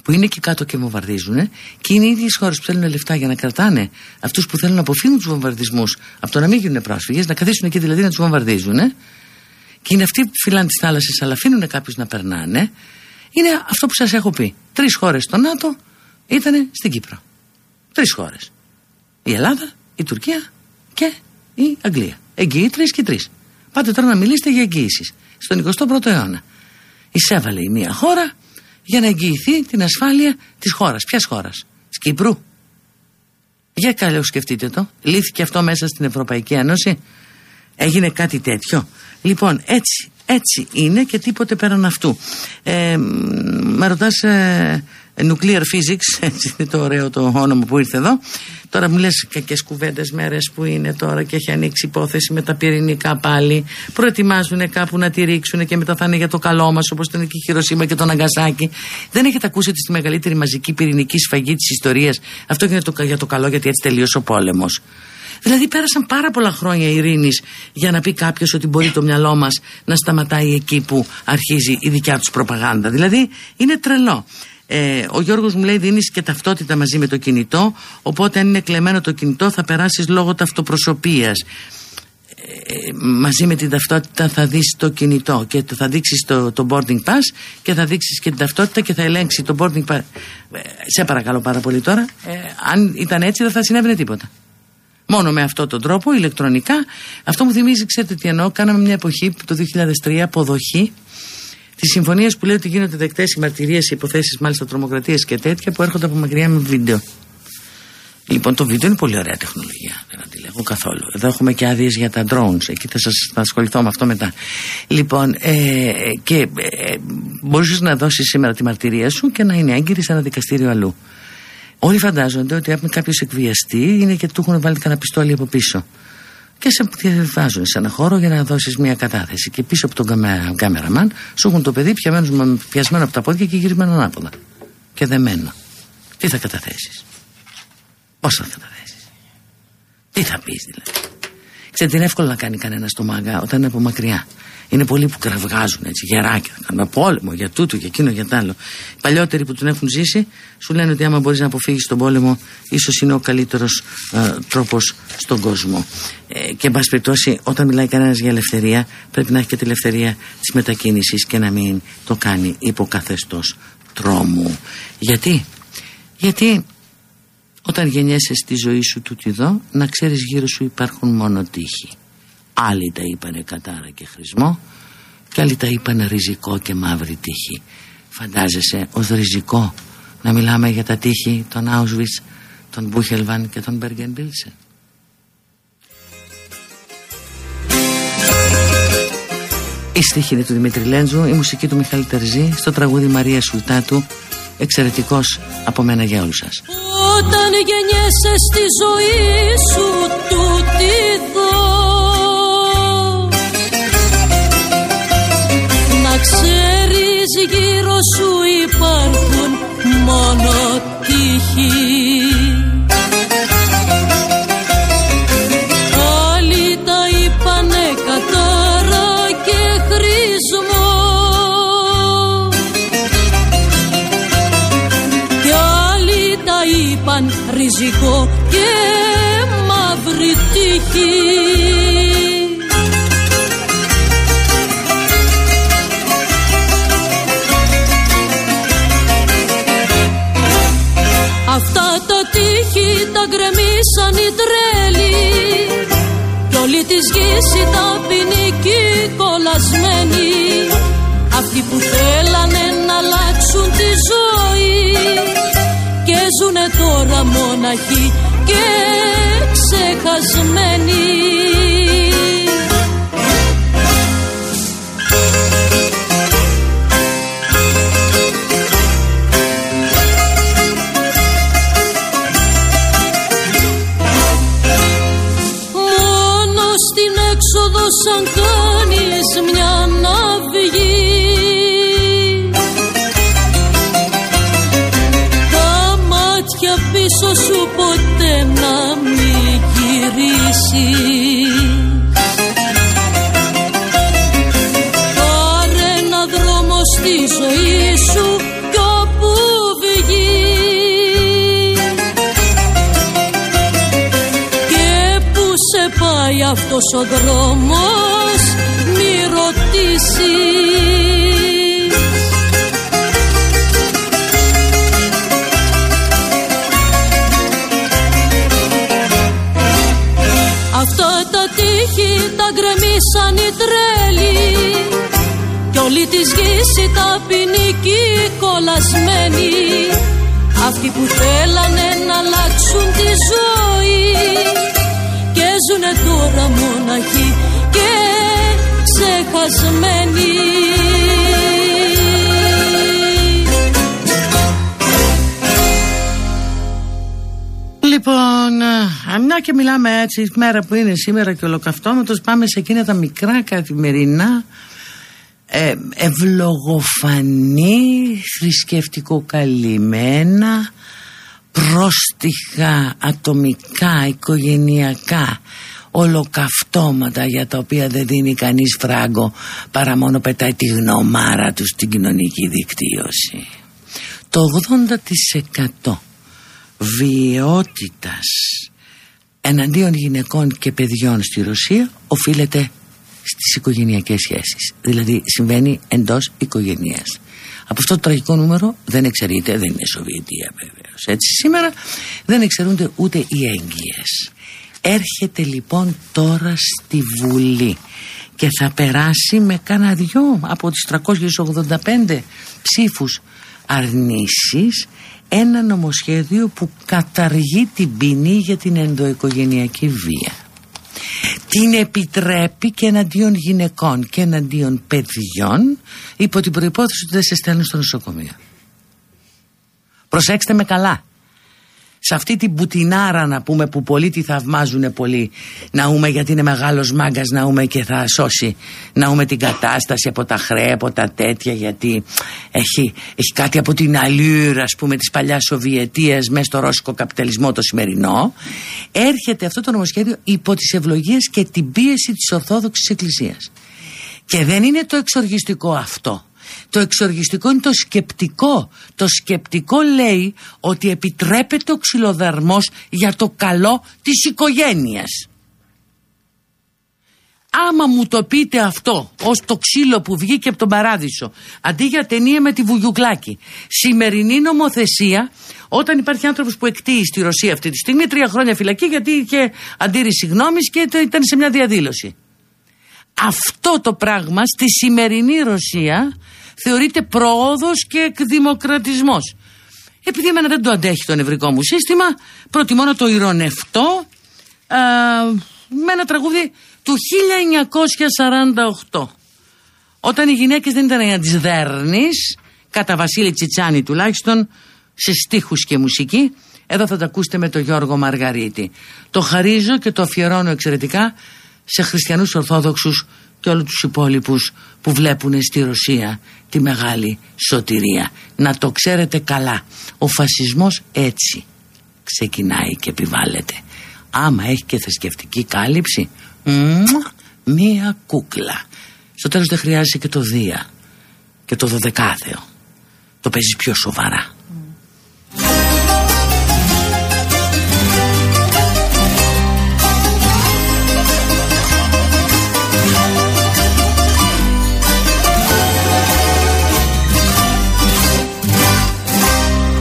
που είναι εκεί κάτω και βομβαρδίζουν και είναι οι ίδιες χώρες που θέλουν λεφτά για να κρατάνε αυτούς που θέλουν να αποφύγουν τους βομβαρδισμούς από το να μην γίνουν πρόσφυγες, να καθίσουν εκεί δηλαδή να τους βομβαρδίζουν. Και είναι αυτοί που φυλάνε τις θάλασσες, αλλά αφήνουν κάποιους να περνάνε. Είναι αυτό που σας έχω πει. Τρεις χώρες στο ΝΑΤΟ ήταν στην Κύπρο. Τρεις χώρες. Η Ελλάδα, η Τουρκία και η Αγγλία. Εγγύη τρεις και τρεις. Πάτε τώρα να μιλήσετε για εγγύησεις στον 21ο αιώνα. Εισέβαλε η μία χώρα για να εγγυηθεί την ασφάλεια της χώρας. Ποιας χώρας, της Κύπρου. Για καλώ σκεφτείτε το. Λύθηκε αυτό μέσα στην Ευρωπαϊκή Ένωση. Έγινε κάτι τέτοιο. Λοιπόν, έτσι, έτσι είναι και τίποτε πέραν αυτού. Ε, με ρωτάς ε, nuclear physics, έτσι είναι το ωραίο το όνομα που ήρθε εδώ. Τώρα μου λες κακές κουβέντες μέρες που είναι τώρα και έχει ανοίξει υπόθεση με τα πυρηνικά πάλι. Προετοιμάζουν κάπου να τη ρίξουν και μετά θα είναι για το καλό μας όπως ήταν και η Χειροσύμα και το Ναγκασάκι. Δεν έχετε ακούσει ότι στη μεγαλύτερη μαζική πυρηνική σφαγή της ιστορίας αυτό γίνεται το, για το καλό γιατί έτσι τελείωσε ο πόλεμος. Δηλαδή πέρασαν πάρα πολλά χρόνια ειρήνης για να πει κάποιος ότι μπορεί το μυαλό μας να σταματάει εκεί που αρχίζει η δικιά τους προπαγάνδα. Δηλαδή είναι τρελό. Ε, ο Γιώργος μου λέει δίνεις και ταυτότητα μαζί με το κινητό οπότε αν είναι κλεμμένο το κινητό θα περάσεις λόγω ταυτοπροσωπίας ε, μαζί με την ταυτότητα θα δεις το κινητό και θα δείξεις το, το boarding pass και θα δείξεις και την ταυτότητα και θα ελέγξεις το boarding pass ε, σε παρακαλώ πάρα πολύ τώρα ε, αν ήταν έτσι δεν θα συνέβαινε τίποτα Μόνο με αυτόν τον τρόπο, ηλεκτρονικά. Αυτό μου θυμίζει, ξέρετε τι εννοώ. Κάναμε μια εποχή, το 2003, αποδοχή τη συμφωνία που λέει ότι γίνονται δεκτές οι μαρτυρίε, οι υποθέσεις μάλιστα τρομοκρατίες και τέτοια που έρχονται από μακριά με βίντεο. Λοιπόν, το βίντεο είναι πολύ ωραία τεχνολογία. Δεν αντιλέγω καθόλου. Εδώ έχουμε και άδειες για τα drones. Εκεί θα σας θα ασχοληθώ με αυτό μετά. Λοιπόν, ε, και ε, μπορεί να δώσεις σήμερα τη μαρτυρία σου και να είναι έγκυρη σε ένα δικαστήριο αλλού. Όλοι φαντάζονται ότι αν κάποιος εκβιαστεί είναι και του έχουν βάλει κανένα πιστόλι από πίσω. Και σε βάζουν σε ένα χώρο για να δώσεις μια κατάθεση. Και πίσω από τον κάμεραμαν σου έχουν το παιδί πιασμένο, πιασμένο από τα πόδια και γυρισμένο ανάποδα. Και δεμένο. Τι θα καταθέσεις; Πώς θα καταθέσεις; Τι θα πεις δηλαδή; Ξέρετε, είναι εύκολο να κάνει κανένα το μάγκα όταν είναι από μακριά. Είναι πολλοί που κραυγάζουν έτσι, γεράκια. Κάνουμε πόλεμο για τούτο, για εκείνο, για τ' άλλο. Οι παλιότεροι που τον έχουν ζήσει σου λένε ότι άμα μπορείς να αποφύγεις τον πόλεμο, ίσως είναι ο καλύτερος ε, τρόπος στον κόσμο. Ε, και εν πάση περιπτώσει, όταν μιλάει κανένας για ελευθερία, πρέπει να έχει και τη ελευθερία της μετακίνησης και να μην το κάνει υπό καθεστώς τρόμου. Γιατί; Γιατί όταν γεννιέσαι στη ζωή σου τούτη εδώ, να ξέρεις γύρω σου υπάρχουν μόνο τύχη. Άλλοι τα είπανε κατάρα και χρησμό και άλλοι τα είπανε ριζικό και μαύρη τύχη. Φαντάζεσαι ως ριζικό να μιλάμε για τα τύχη των Auschwitz, των Μπούχελβαν και των Μπεργεν Μπίλσεν. Η στίχη είναι του Δημήτρη Λέντζου, η μουσική του Μιχάλη Τερζή, στο τραγούδι Μαρία Σουλτάτου, εξαιρετικός από μένα για όλους σας. Όταν γεννιέσαι στη ζωή σου τούτη δω ξέρεις γύρω σου υπάρχουν μόνο τύχοι. Άλλοι τα είπανε κατάρα και χρήσμο Κι άλλοι τα είπαν ριζικό και μαύρη τύχη κι όλη της γης οι ταπεινικοί κολλασμένοι αυτοί που θέλανε να αλλάξουν τη ζωή και ζουνε τώρα μοναχοί και ξεχασμένοι αυτός ο δρόμος μη ρωτήσεις. Αυτά τα τείχη τα γκρεμίσαν οι τρέλοι κι όλη της γης οι ταπεινικοί κολλασμένοι αυτοί που θέλανε να αλλάξουν τη ζωή και ζουνε τώρα μοναχοί και ξεχασμένοι. Λοιπόν, μια και μιλάμε έτσι, η μέρα που είναι σήμερα και ολοκαυτώματος, πάμε σε εκείνα τα μικρά καθημερινά ε, ευλογοφανή, θρησκευτικοκαλυμμένα, πρόστιχα, ατομικά, οικογενειακά, ολοκαυτώματα για τα οποία δεν δίνει κανείς φράγκο παρά μόνο πετάει τη γνωμάρα του στην κοινωνική δικτύωση. Το 80% βιαιότητας εναντίον γυναικών και παιδιών στη Ρωσία οφείλεται στις οικογενειακές σχέσεις δηλαδή συμβαίνει εντός οικογενείας από αυτό το τραγικό νούμερο δεν εξαιρείται δεν είναι Σοβιετία βεβαίως. έτσι σήμερα δεν εξαιρούνται ούτε οι έγκυες έρχεται λοιπόν τώρα στη Βουλή και θα περάσει με κάνα δυο από τις 385 ψήφους αρνήσεις ένα νομοσχέδιο που καταργεί την ποινή για την ενδοοικογενειακή βία. Την επιτρέπει και εναντίον γυναικών και εναντίον παιδιών υπό την προϋπόθεση ότι δεν σε στέλνουν στο νοσοκομείο. Προσέξτε με καλά σε αυτή την πουτινάρα να πούμε που πολλοί τη θαυμάζουν πολύ. Να ούμε γιατί είναι μεγάλος μάγκας να ούμε και θα σώσει. Να ούμε την κατάσταση από τα χρέα από τα τέτοια γιατί έχει, έχει κάτι από την αλλούρα ας πούμε της παλιάς Σοβιετίας μέσα στο ρώσικο καπιταλισμό το σημερινό. Έρχεται αυτό το νομοσχέδιο υπό τις ευλογίες και την πίεση της Ορθόδοξης Εκκλησίας. Και δεν είναι το εξοργιστικό αυτό το εξοργιστικό είναι το σκεπτικό. Το σκεπτικό λέει ότι επιτρέπεται ο ξυλοδαρμός για το καλό της οικογένειας. Άμα μου το πείτε αυτό ως το ξύλο που βγήκε από τον παράδεισο αντί για ταινία με τη Βουγιουκλάκη σημερινή νομοθεσία όταν υπάρχει άνθρωπος που εκτείει στη Ρωσία αυτή τη στιγμή τρία χρόνια φυλακή γιατί είχε αντίρρηση γνώμης και ήταν σε μια διαδήλωση αυτό το πράγμα στη σημερινή Ρωσία θεωρείται πρόοδος και εκδημοκρατισμός. Επειδή εμένα δεν το αντέχει το νευρικό μου σύστημα, προτιμώ να το ηρωνευτώ α, με ένα τραγούδι του 1948. Όταν οι γυναίκες δεν ήταν για τις δέρνεις, κατά Βασίλη Τσιτσάνη τουλάχιστον, σε στίχους και μουσική, εδώ θα τα ακούσετε με τον Γιώργο Μαργαρίτη. Το χαρίζω και το αφιερώνω εξαιρετικά σε χριστιανούς ορθόδοξους και όλους τους υπόλοιπους που βλέπουν στη Ρωσία τη μεγάλη σωτηρία. Να το ξέρετε καλά. Ο φασισμός έτσι ξεκινάει και επιβάλλεται. Άμα έχει και θρησκευτική κάλυψη, μία κούκλα. Στο τέλος δεν χρειάζεται και το Δία και το Δωδεκάθεο. Το παίζεις πιο σοβαρά.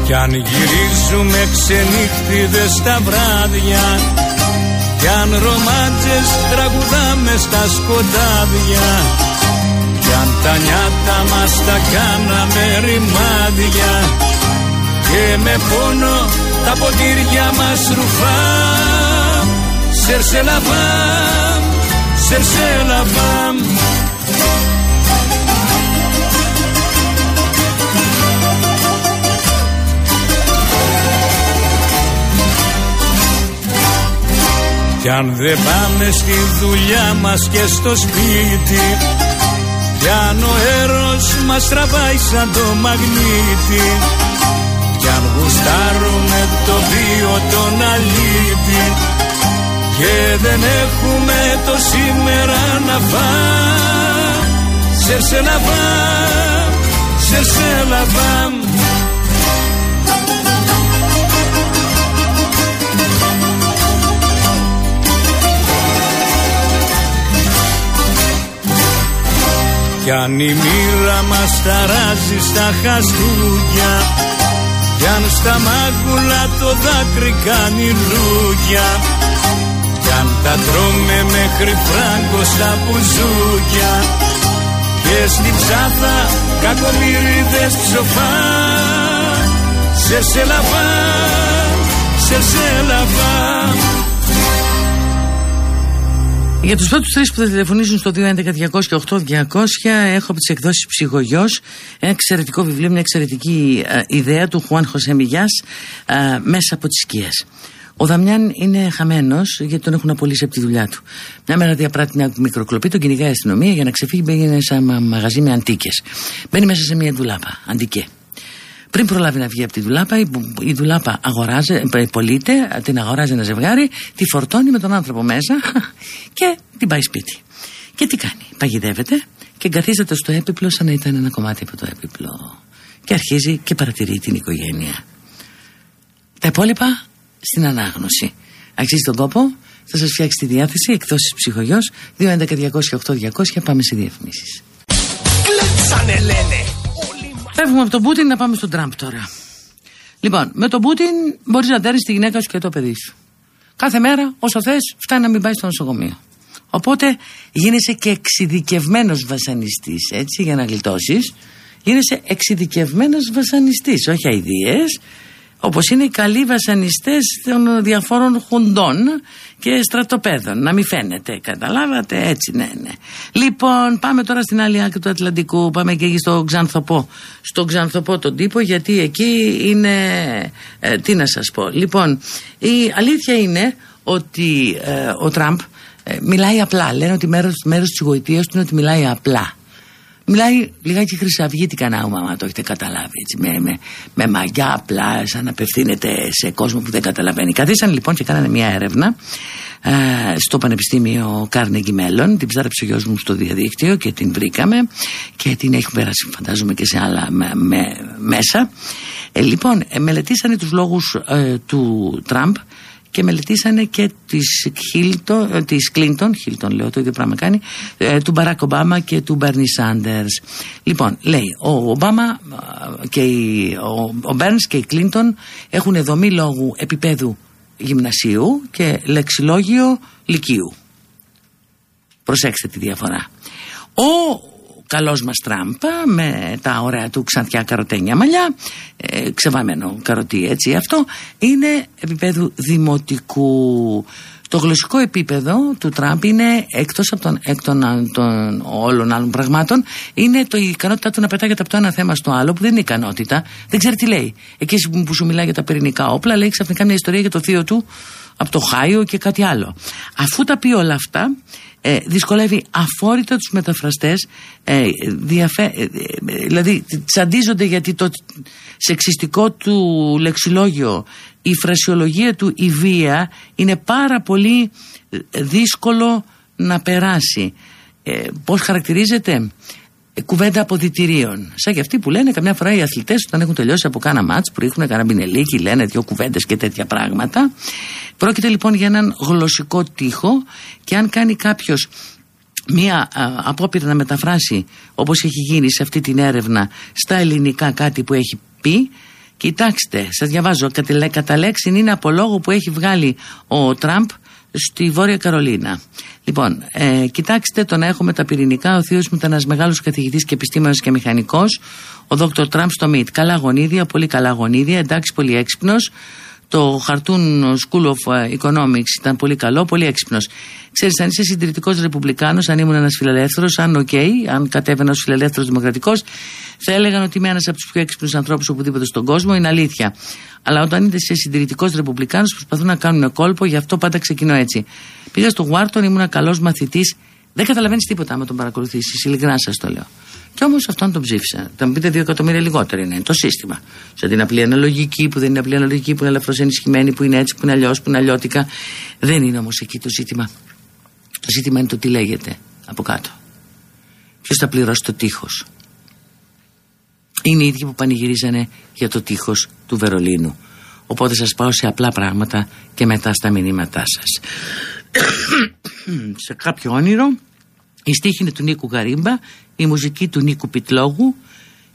Κι αν γυρίζουμε ξενύχτιδες τα βράδια Κι αν ρομάτζες τραγουδάμε στα σκοτάδια Κι αν τα νιάτα μας τα κάναμε ρημάδια Και με πόνο τα ποτήρια μας ρουφά. Σερσελαβάμ, σερσελαβάμ Κι αν δεν πάμε στη δουλειά μας και στο σπίτι Κι αν ο έρος μας τραβάει σαν το μαγνήτη Κι αν γουστάρουμε το βίο τον αλήτη Και δεν έχουμε το σήμερα να φάμε Σερσελαβάμ, σερσελαβάμ Κι αν η μοίρα μας ταράζει στα χαστούκια Κι αν στα μάγουλα το δάκρυ κάνει λούκια Κι αν τα τρώμε μέχρι φράγκο στα πουζούκια Και στη ψάθα κακομύριδες ψοφά. Σε σελαβά, σε σελαβά Για τους πρώτους τρεις που θα τηλεφωνήσουν στο 211-200-8200 έχω από τις εκδόσεις Ψυχογειό ένα εξαιρετικό βιβλίο, μια εξαιρετική ε, ιδέα του Χουάν Χωσεμιγιά ε, μέσα από τις σκιές. Ο Δαμιάν είναι χαμένος γιατί τον έχουν απολύσει από τη δουλειά του. Μια μέρα διαπράττει μια μικροκλοπή, τον κυνηγάει η αστυνομία για να ξεφύγει. Μπαίνει σε ένα μαγαζί με αντίκες. Μπαίνει μέσα σε μια ντουλάπα, αντικέ. Πριν προλάβει να βγει από τη δουλάπα, η, η δουλάπα αγοράζει, ε, πωλείται, την αγοράζει ένα ζευγάρι, τη φορτώνει με τον άνθρωπο μέσα και την πάει σπίτι. Και τι κάνει, παγιδεύεται και εγκαθίζεται στο έπιπλο σαν να ήταν ένα κομμάτι από το έπιπλο. Και αρχίζει και παρατηρεί την οικογένεια. Τα υπόλοιπα στην ανάγνωση. Αξίζει τον κόπο, θα σας φτιάξει τη διάθεση, εκδόσεις ψυχογειό, 211-200-8200, πάμε σε διαφημίσεις. Κλέψανε λένε Φεύγουμε από τον Πούτιν να πάμε στον Τραμπ τώρα. Λοιπόν, με τον Πούτιν μπορείς να δέρνει τη γυναίκα σου και το παιδί σου. Κάθε μέρα, όσο θες, φτάνει να μην πάει στο νοσοκομείο. Οπότε γίνεσαι και εξειδικευμένος βασανιστής, έτσι, για να γλιτώσεις. Γίνεσαι εξειδικευμένος βασανιστής, όχι αειδίε όπως είναι οι καλοί βασανιστές των διαφόρων χουντών και στρατοπέδων. Να μην φαίνεται, καταλάβατε, έτσι, ναι, ναι. Λοιπόν, πάμε τώρα στην άλλη άκρη του Ατλαντικού, πάμε και εκεί στο Ξανθοπό. Στο Ξανθοπό τον τύπο, γιατί εκεί είναι, ε, τι να σας πω. Λοιπόν, η αλήθεια είναι ότι ε, ο Τραμπ ε, μιλάει απλά. Λένε ότι μέρος, μέρος της γοητείας του είναι ότι μιλάει απλά. Μιλάει λιγάκι χρυσαυγήτικα να άμα το έχετε καταλάβει έτσι, με, με, με μαγιά απλά σαν να απευθύνεται σε κόσμο που δεν καταλαβαίνει. Καθίσαν λοιπόν και κάνανε μια έρευνα ε, στο Πανεπιστήμιο Κάρνεγκι Μέλλον την ψάρεψε ο γιος μου στο διαδίκτυο και την βρήκαμε και την έχει περάσει φαντάζομαι και σε άλλα με, με, μέσα ε, λοιπόν ε, μελετήσανε τους λόγους ε, του Τραμπ και μελετήσανε και της, Χίλτο, ε, της Κλίντον, Χίλτον λέω το ίδιο πράγμα κάνει, ε, του Μπαράκ Ομπάμα και του Μπέρνι Σάντερς. Λοιπόν, λέει, ο Ομπάμα ε, και η, ο, ο Μπέρνς και η Κλίντον έχουν δομή λόγου επίπεδου γυμνασίου και λεξιλόγιο λυκείου. Προσέξτε τη διαφορά. Ο καλός μας Τραμπ με τα ωραία του ξανθιά καροτένια μαλλιά. Ε, ξεβαμένο καροτί έτσι αυτό. Είναι επίπεδου δημοτικού. Το γλωσσικό επίπεδο του Τραμπ είναι εκτός από τον, εκ των, των όλων άλλων πραγμάτων είναι το, η ικανότητά του να πετάγεται από το ένα θέμα στο άλλο που δεν είναι ικανότητα. Δεν ξέρει τι λέει. Εκεί που σου μιλάει για τα πυρηνικά όπλα λέει ξαφνικά μια ιστορία για το θείο του από το Χάιο και κάτι άλλο. Αφού τα πει όλα αυτά ε, δυσκολεύει αφόρητα τους μεταφραστές ε, διαφε... Ε, δηλαδή τσαντίζονται γιατί το σεξιστικό του λεξιλόγιο η φρασιολογία του η βία είναι πάρα πολύ δύσκολο να περάσει. Ε, πώς χαρακτηρίζεται; Κουβέντα αποδητηρίων. Σαν και αυτοί που λένε καμιά φορά οι αθλητές όταν έχουν τελειώσει από κάνα μάτς που ρίχνουν κανένα μπινελίκι, λένε δύο κουβέντες και τέτοια πράγματα. Πρόκειται λοιπόν για έναν γλωσσικό τείχο και αν κάνει κάποιος μία απόπειρα να μεταφράσει όπως έχει γίνει σε αυτή την έρευνα στα ελληνικά κάτι που έχει πει κοιτάξτε σας διαβάζω κατά λέξη είναι από λόγο που έχει βγάλει ο Τραμπ στη Βόρεια Καρολίνα. Λοιπόν, ε, κοιτάξτε το να έχουμε τα πυρηνικά. Ο θείος μου ήταν ένας μεγάλος καθηγητής και επιστήμονας και μηχανικός. Ο Δόκτωρ Τραμπ στο ΜΙΤ. Καλά γονίδια, πολύ καλά γονίδια. Εντάξει, πολύ έξυπνος. Το Wharton School of Economics ήταν πολύ καλό, πολύ έξυπνος. Ξέρεις, αν είσαι συντηρητικός ρεπουμπλικάνος, αν ήμουν ένας φιλελεύθερος, αν OK, okay, αν κατέβαινα ως φιλελεύθερος δημοκρατικός, θα έλεγαν ότι είμαι ένας από τους πιο έξυπνους ανθρώπους οπουδήποτε στον κόσμο. Είναι αλήθεια. Αλλά όταν είσαι συντηρητικός ρεπουμπλικάνος, προσπαθούν να κάνουν κόλπο, γι' αυτό πάντα ξεκινώ έτσι. Πήγα στο Wharton, ήμουν καλός μαθητής. Δεν καταλαβαίνεις τίποτα άμα τον παρακολουθήσεις. Ειλικρινά σας το λέω. Και όμως αυτόν τον ψήφισα. Θα μου πείτε δύο εκατομμύρια λιγότερο είναι το σύστημα. Σε την απλή αναλογική που δεν είναι απλή αναλογική, που είναι ελαφρώς ενισχυμένη, που είναι έτσι, που είναι αλλιώς, που είναι αλλιώτικα. Δεν είναι όμως εκεί το ζήτημα. Το ζήτημα είναι το τι λέγεται από κάτω. Ποιος θα πληρώσει το τείχος. Είναι οι ίδιοι που πανηγυρίζανε για το τείχος του Βερολίνου. Οπότε σας πάω σε απλά πράγματα και μετά στα μηνύματά σας. σε κάποιο όνειρο Η στίχη είναι του Νίκου Γαρίμπα, η μουσική του Νίκου Πιτλόγου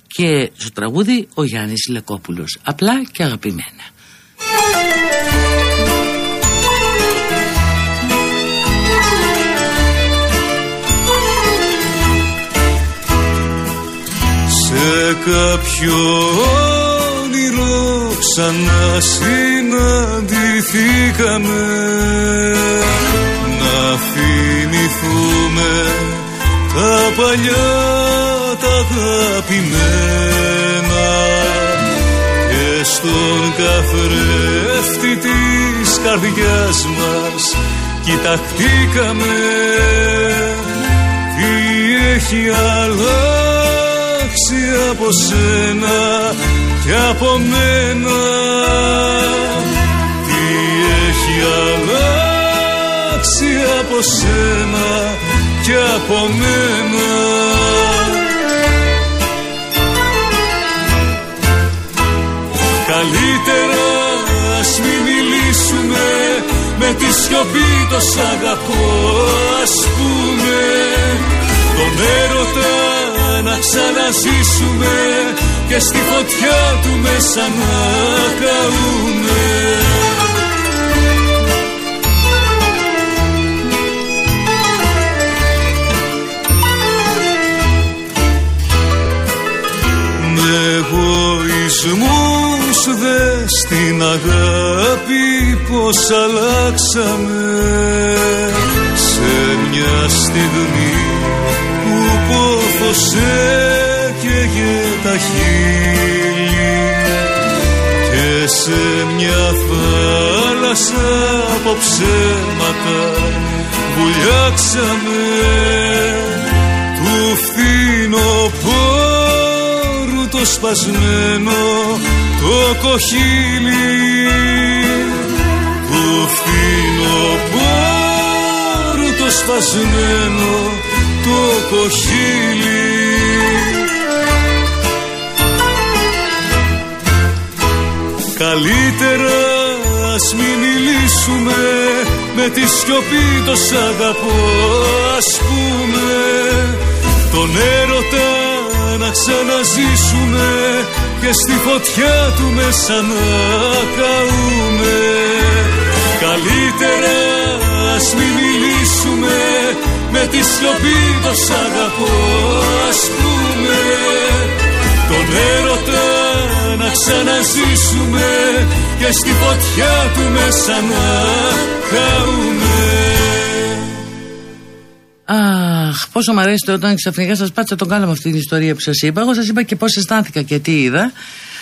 και στο τραγούδι ο Γιάννης Λεκόπουλος. Απλά και αγαπημένα. Σε κάποιο όνειρο ξανά συναντηθήκαμε να θυμηθούμε τα παλιά τα αγαπημένα. Και στον καθρέφτη της καρδιάς μας κοιταχτήκαμε τι έχει αλλάξει από σένα και από μένα; Τι έχει αλλάξει από σένα και από μένα. Καλύτερα ας μην μιλήσουμε με τη σιωπή τος σ' αγαπώ ας πούμε. Τον έρωτα να ξαναζήσουμε και στη φωτιά του μέσα να καούμε αλλάξαμε σε μια στιγμή που πόθος έκαιγε τα χείλη και σε μια θάλασσα από ψέματα βουλιάξαμε. Του φθινοπόρου το σπασμένο το κοχύλι του φθινοπόρου το σπασμένο το κοχύλι. Καλύτερα ας μην μιλήσουμε με τη σιωπή τος σ' αγαπώ ας πούμε. Τον έρωτα να ξαναζήσουμε και στη φωτιά του μέσα να καούμε Καλύτερα ας μην μιλήσουμε με τη σιωπή το σ' αγαπώ ας πούμε τον έρωτα να ξαναζήσουμε και στη φωτιά του μέσα να καούμε Αχ, πόσο μου αρέσει όταν ξαφνικά σας πάτησα τον κάλο με αυτή την ιστορία που σας είπα. Εγώ σας είπα και πώς αισθάνθηκα και τι είδα.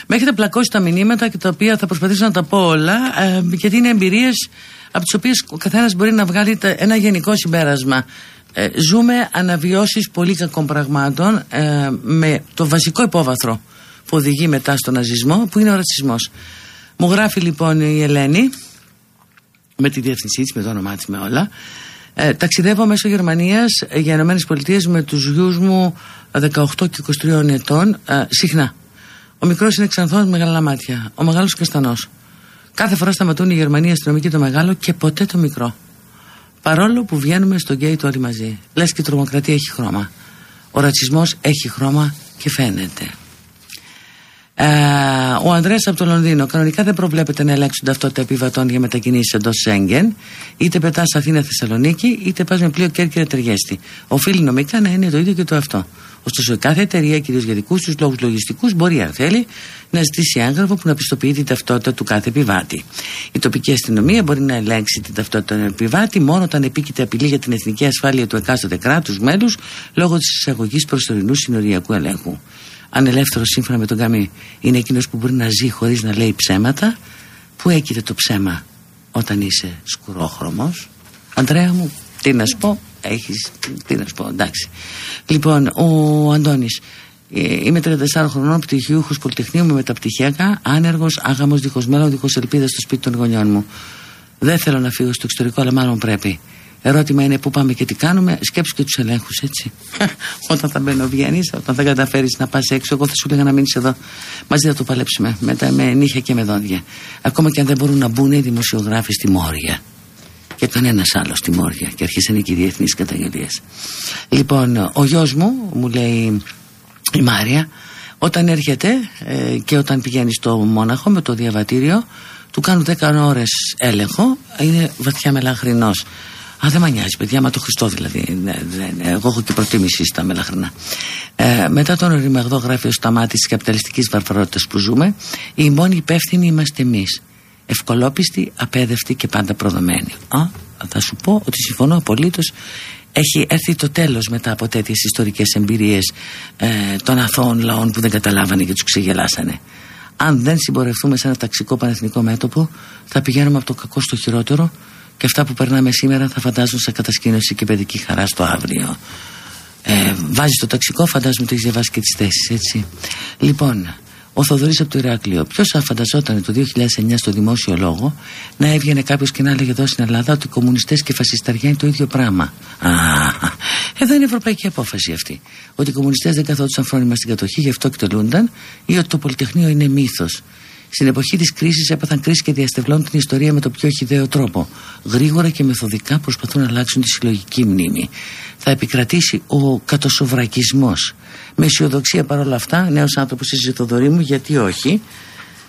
Με έχετε πλακώσει τα μηνύματα και τα οποία θα προσπαθήσω να τα πω όλα, ε, γιατί είναι εμπειρίες από τις οποίες ο καθένας μπορεί να βγάλει ένα γενικό συμπέρασμα. Ε, ζούμε αναβιώσεις πολύ κακών πραγμάτων ε, με το βασικό υπόβαθρο που οδηγεί μετά στον ναζισμό που είναι ο ρατσισμός. Μου γράφει λοιπόν η Ελένη με τη διεύθυνσή της, με το όνομά της, με όλα. Ε, ταξιδεύω μέσω Γερμανίας για Ηνωμένες Πολιτείες με τους γιους μου 18 και 23 ετών ε, συχνά. Ο μικρός είναι ξανθός με μεγάλα μάτια. Ο μεγάλος καστανό. Κάθε φορά σταματούν οι Γερμανοί αστυνομικοί το μεγάλο και ποτέ το μικρό. Παρόλο που βγαίνουμε στο γκέι όλοι μαζί. Λες και η τρομοκρατία έχει χρώμα. Ο ρατσισμός έχει χρώμα και φαίνεται. Ε, ο Ανδρέας από το Λονδίνο. Κανονικά δεν προβλέπεται να ελέγξουν ταυτότητα επιβατών για μετακινήσεις εντός Σέγγεν. Είτε πετάς Αθήνα Θεσσαλονίκη, είτε πας με πλοίο Κέρκυρα Τεργέστη. Οφείλει νομικά να είναι το ίδιο και το αυτό. Ωστόσο, κάθε εταιρεία, κυρίως για δικούς του λόγους λογιστικούς, μπορεί, αν θέλει, να ζητήσει έγγραφο που να πιστοποιεί την ταυτότητα του κάθε επιβάτη. Η τοπική αστυνομία μπορεί να ελέγξει την ταυτότητα του επιβάτη μόνο όταν επίκειται απειλή για την εθνική ασφάλεια του εκάστοτε κράτους μέλους λόγω της εισαγωγής προσωρινού συνοριακού ελέγχου ανελεύθερο σύμφωνα με τον Καμί είναι εκείνος που μπορεί να ζει χωρίς να λέει ψέματα που έκειται το ψέμα όταν είσαι σκουρόχρωμος; Αντρέα μου τι να σου πω; Έχεις τι να σου πω εντάξει λοιπόν ο Αντώνης ε, Είμαι 34 χρονών, πτυχιούχος Πολυτεχνείου με μεταπτυχιακά, άνεργος, άγαμος, δίχως μέλλον, δίχως ελπίδα στο σπίτι των γονιών μου. Δεν θέλω να φύγω στο εξωτερικό, αλλά μάλλον πρέπει. Ερώτημα είναι πού πάμε και τι κάνουμε. Σκέψου και τους ελέγχους, έτσι. όταν θα μπαίνω, βγαίνεις, όταν θα καταφέρεις να πας έξω, εγώ θα σου λέγα να μείνεις εδώ. Μαζί θα το παλέψουμε. Με, με νύχια και με δόντια. Ακόμα και αν δεν μπορούν να μπουν οι δημοσιογράφοι στη Μόρια. Και κανένα άλλος στη Μόρια και αρχίσανε και οι διεθνείς καταγγελίες. Λοιπόν, ο γιος μου, μου λέει η Μάρια, όταν έρχεται ε, και όταν πηγαίνει στο Μόναχο με το διαβατήριο, του κάνουν 10 ώρες έλεγχο, είναι βαθιά μελαχρινός. Α, δεν με νοιάζει, παιδιά, μα το Χριστό δηλαδή. Ναι, ναι, εγώ έχω και προτίμηση στα μελαχρινά. Ε, μετά τον οριμαγδό γράφει ο σταμάτης της καπιταλιστικής βαρβαρότητας που ζούμε, οι μόνοι υπεύθυνοι είμαστε εμείς. Ευκολόπιστοι, απέδευτοι και πάντα προδομένοι. Α, θα σου πω ότι συμφωνώ απολύτως. Έχει έρθει το τέλος μετά από τέτοιες ιστορικές εμπειρίες ε, των αθώων λαών που δεν καταλάβανε και τους ξεγελάσανε. Αν δεν συμπορευτούμε σε ένα ταξικό πανεθνικό μέτωπο, θα πηγαίνουμε από το κακό στο χειρότερο και αυτά που περνάμε σήμερα θα φαντάζουν σε κατασκήνωση και παιδική χαρά στο αύριο. Ε, βάζεις το ταξικό, φαντάζομαι ότι έχεις διαβάσει και τις θέσεις, έτσι. Λοιπόν, ο Θοδωρής από το Ηράκλειο. Ποιος θα φανταζόταν το 2009 στο δημόσιο λόγο να έβγαινε κάποιος και να έλεγε εδώ στην Ελλάδα ότι οι κομμουνιστές και οι φασισταριά είναι το ίδιο πράγμα. Α, εδώ είναι ευρωπαϊκή απόφαση αυτή. Ότι οι κομμουνιστές δεν καθόντουσαν φρόνημα στην κατοχή, γι' αυτό εκτελούνταν, ή ότι το Πολυτεχνείο είναι μύθος. Στην εποχή της κρίσης έπαθαν κρίση και διαστευλώνουν την ιστορία με το πιο χιδαίο τρόπο. Γρήγορα και μεθοδικά προσπαθούν να αλλάξουν τη συλλογική μνήμη. Θα επικρατήσει ο κατοσοβρακισμό. Με αισιοδοξία παρόλα αυτά, νέος άνθρωπος είσαι Θοδωρή μου, γιατί όχι.